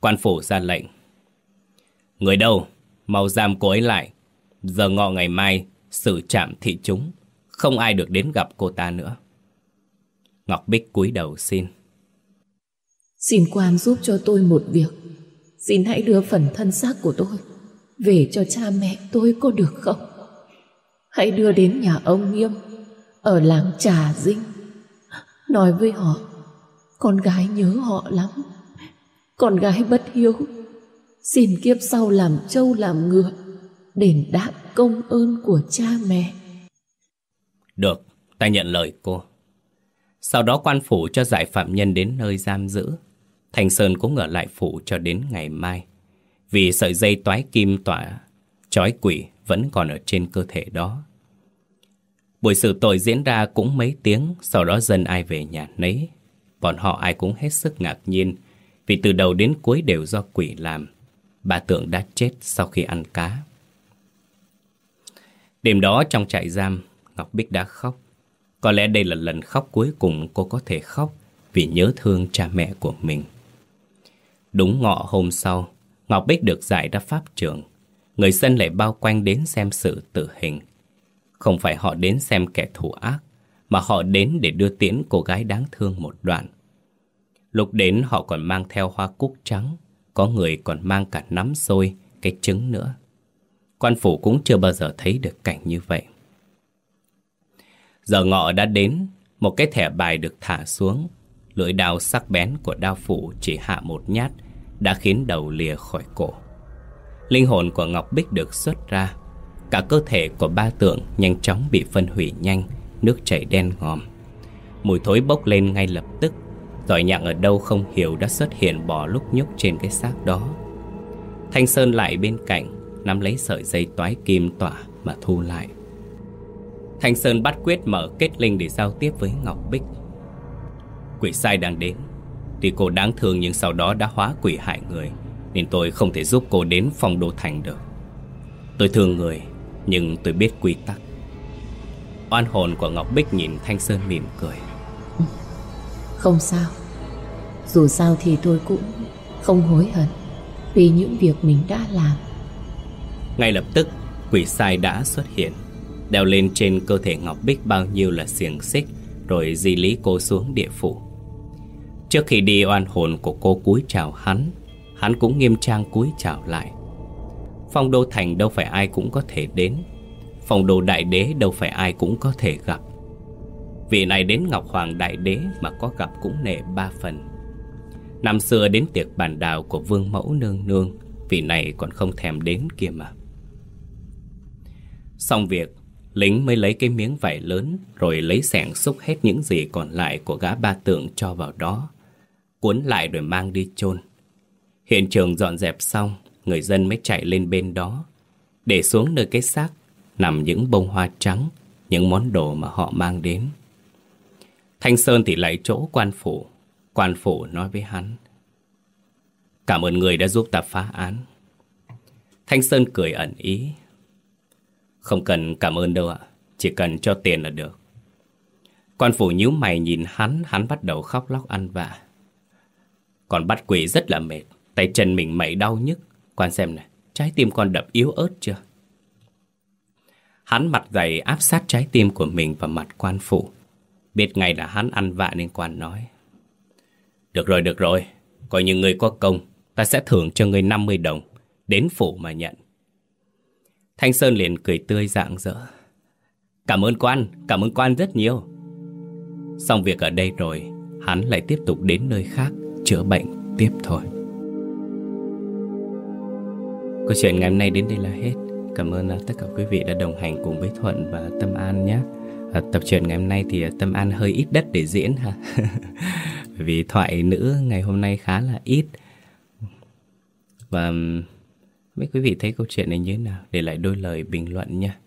Quan phủ ra lệnh. Người đâu? Mau giam cô ấy lại. Giờ ngọ ngày mai Xử trạm thị chúng Không ai được đến gặp cô ta nữa Ngọc Bích cúi đầu xin Xin quan giúp cho tôi một việc Xin hãy đưa phần thân xác của tôi về cho cha mẹ tôi có được không? Hãy đưa đến nhà ông Nghiêm ở làng Trà Dinh. Nói với họ, con gái nhớ họ lắm. Con gái bất hiếu, xin kiếp sau làm trâu làm ngựa, đền đáp công ơn của cha mẹ. Được, ta nhận lời cô. Sau đó quan phủ cho giải phạm nhân đến nơi giam giữ. Thành Sơn cũng ở lại phủ cho đến ngày mai. Vì sợi dây toái kim tỏa Chói quỷ vẫn còn ở trên cơ thể đó Buổi xử tội diễn ra cũng mấy tiếng, sau đó dân ai về nhà nấy. Bọn họ ai cũng hết sức ngạc nhiên, vì từ đầu đến cuối đều do quỷ làm. Bà Tượng đã chết sau khi ăn cá. Đêm đó trong trại giam, Ngọc Bích đã khóc. Có lẽ đây là lần khóc cuối cùng cô có thể khóc vì nhớ thương cha mẹ của mình. Đúng ngọ hôm sau, Ngọc Bích được giải ra pháp trường. Người dân lại bao quanh đến xem sự tử hình. Không phải họ đến xem kẻ thù ác, mà họ đến để đưa tiễn cô gái đáng thương một đoạn. Lúc đến họ còn mang theo hoa cúc trắng, có người còn mang cả nắm xôi, cái trứng nữa. Quan phủ cũng chưa bao giờ thấy được cảnh như vậy. Giờ ngọ đã đến, một cái thẻ bài được thả xuống. Lưỡi đao sắc bén của đao phủ chỉ hạ một nhát, đã khiến đầu lìa khỏi cổ. Linh hồn của Ngọc Bích được xuất ra. Cả cơ thể của ba tượng nhanh chóng bị phân hủy nhanh, nước chảy đen ngòm. Mùi thối bốc lên ngay lập tức, giỏi nhặng ở đâu không hiểu đã xuất hiện bò lúc nhúc trên cái xác đó. Thanh Sơn lại bên cạnh, nắm lấy sợi dây toái kim tỏa mà thu lại. Thanh Sơn bắt quyết mở kết linh để giao tiếp với Ngọc Bích. Quỷ sai đang đến. Tuy cô đáng thương nhưng sau đó đã hóa quỷ hại người, nên tôi không thể giúp cô đến phòng đô thành được. Tôi thương người, nhưng tôi biết quy tắc. Oan hồn của Ngọc Bích nhìn Thanh Sơn mỉm cười. Không sao. Dù sao thì tôi cũng không hối hận vì những việc mình đã làm. Ngay lập tức, quỷ sai đã xuất hiện. Đeo lên trên cơ thể Ngọc Bích bao nhiêu là xiềng xích Rồi di lý cô xuống địa phủ. Trước khi đi oan hồn của cô cúi chào hắn Hắn cũng nghiêm trang cúi chào lại. Phong đô thành đâu phải ai cũng có thể đến. Phong đô đại đế đâu phải ai cũng có thể gặp. Vị này đến Ngọc Hoàng đại đế mà có gặp cũng nể ba phần. Năm xưa đến tiệc bàn đào của vương mẫu nương nương Vị này còn không thèm đến kia mà. Xong việc, Lính mới lấy cái miếng vải lớn Rồi lấy sẻng xúc hết những gì còn lại Của gã ba tượng cho vào đó, Cuốn lại rồi mang đi chôn. Hiện trường dọn dẹp xong, Người dân mới chạy lên bên đó, Để xuống nơi cái xác Nằm những bông hoa trắng, Những món đồ mà họ mang đến. Thanh Sơn thì lại chỗ quan phủ Quan phủ nói với hắn, Cảm ơn người đã giúp ta phá án. Thanh Sơn cười ẩn ý không cần cảm ơn đâu ạ. Chỉ cần cho tiền là được. Quan phủ nhíu mày nhìn hắn Hắn bắt đầu khóc lóc ăn vạ. Còn bắt quỷ rất là mệt Tay chân mình mẩy đau nhức. Quan xem này Trái tim con đập yếu ớt chưa? Hắn mặt dày áp sát trái tim của mình vào mặt quan phủ. Biết ngay là hắn ăn vạ nên quan nói. Được rồi, được rồi. Coi như người có công Ta sẽ thưởng cho người 50 đồng. Đến phủ mà nhận. Thanh Sơn liền cười tươi rạng rỡ. Cảm ơn quan, cảm ơn quan rất nhiều. Xong việc ở đây rồi, hắn lại tiếp tục đến nơi khác chữa bệnh tiếp thôi. Câu chuyện ngày hôm nay đến đây là hết. Cảm ơn à, tất cả quý vị đã đồng hành cùng với Thuận và Tâm An nhé. À, tập truyện ngày hôm nay thì à, Tâm An hơi ít đất để diễn ha. [LAUGHS] vì thoại nữ ngày hôm nay khá là ít. Và biết quý vị thấy câu chuyện này như thế nào? Để lại đôi lời bình luận nha.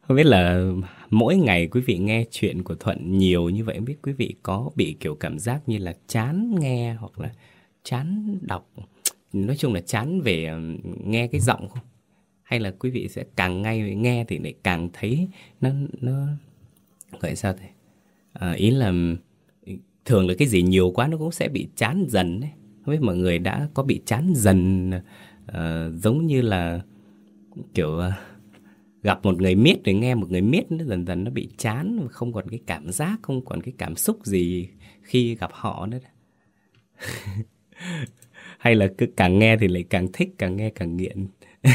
Không biết là mỗi ngày quý vị nghe chuyện của Thuận nhiều như vậy Không biết quý vị có bị kiểu cảm giác như là chán nghe Hoặc là chán đọc? Nói chung là chán về nghe cái giọng không? Hay là quý vị sẽ càng ngay nghe thì lại càng thấy nó nó gọi sao thế? À, ý là thường là cái gì nhiều quá nó cũng sẽ bị chán dần đấy. Không biết mọi người đã có bị chán dần uh, giống như là kiểu uh, gặp một người miết rồi nghe một người miết nó dần dần nó bị chán không còn cái cảm giác không còn cái cảm xúc gì khi gặp họ nữa [LAUGHS] hay là cứ càng nghe thì lại càng thích càng nghe càng nghiện. [LAUGHS]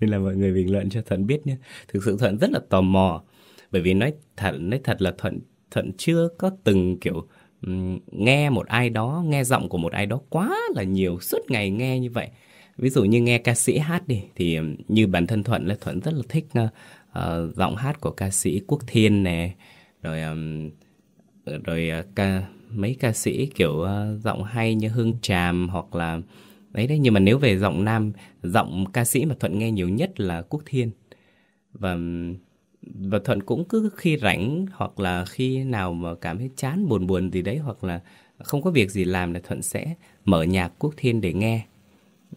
Nên là mọi người bình luận cho thuận biết nhé. Thực sự thuận rất là tò mò bởi vì nói thật nói thật là thuận thuận chưa có từng kiểu um, nghe một ai đó nghe giọng của một ai đó quá là nhiều suốt ngày nghe như vậy ví dụ như nghe ca sĩ hát đi thì như bản thân thuận là thuận rất là thích uh, giọng hát của ca sĩ quốc thiên nè rồi um, rồi uh, ca mấy ca sĩ kiểu uh, giọng hay như hương tràm hoặc là đấy đấy nhưng mà nếu về giọng nam giọng ca sĩ mà thuận nghe nhiều nhất là quốc thiên và và Thuận cũng cứ khi rảnh hoặc là khi nào mà cảm thấy chán buồn buồn gì đấy hoặc là không có việc gì làm là Thuận sẽ mở nhạc Quốc Thiên để nghe.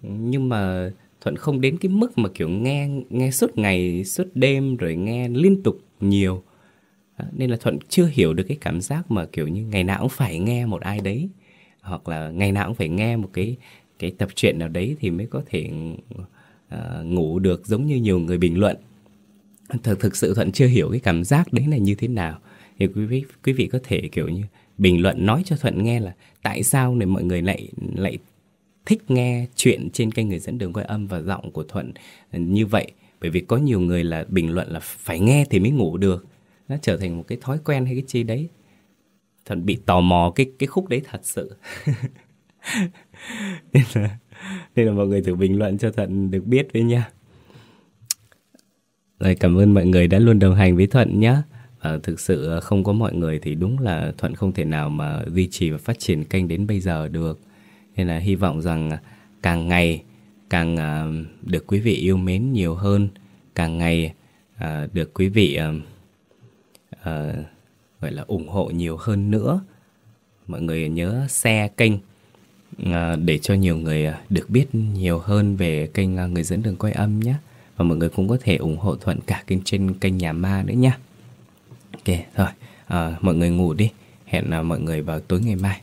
Nhưng mà Thuận không đến cái mức mà kiểu nghe nghe suốt ngày, suốt đêm rồi nghe liên tục nhiều. Nên là Thuận chưa hiểu được cái cảm giác mà kiểu như ngày nào cũng phải nghe một ai đấy hoặc là ngày nào cũng phải nghe một cái cái tập truyện nào đấy thì mới có thể uh, ngủ được giống như nhiều người bình luận thực thực sự thuận chưa hiểu cái cảm giác đấy là như thế nào thì quý vị quý vị có thể kiểu như bình luận nói cho thuận nghe là tại sao này mọi người lại lại thích nghe chuyện trên kênh người dẫn đường quay âm và giọng của thuận ờ, như vậy. Bởi vì có nhiều người là bình luận là phải nghe thì mới ngủ được. Nó trở thành một cái thói quen hay cái chi đấy. Thuận bị tò mò cái cái khúc đấy thật sự. [LAUGHS] Nên là nên là mọi người thử bình luận cho thuận được biết với nha rồi cảm ơn mọi người đã luôn đồng hành với Thuận nhé. À, thực sự ờ, không có mọi người thì đúng là Thuận không thể nào mà duy trì và phát triển kênh đến bây giờ được. Nên là hy vọng rằng à, càng ngày càng à, được quý vị yêu mến nhiều hơn, càng ngày à, được quý vị gọi là ủng hộ nhiều hơn nữa. Mọi người nhớ share kênh để cho nhiều người được biết nhiều hơn về kênh người dẫn đường quay âm nhé. Và mọi người cũng có thể ủng hộ Thuận cả kênh trên kênh Nhà Ma nữa nha Ok, rồi, à, mọi người ngủ đi Hẹn mọi người vào tối ngày mai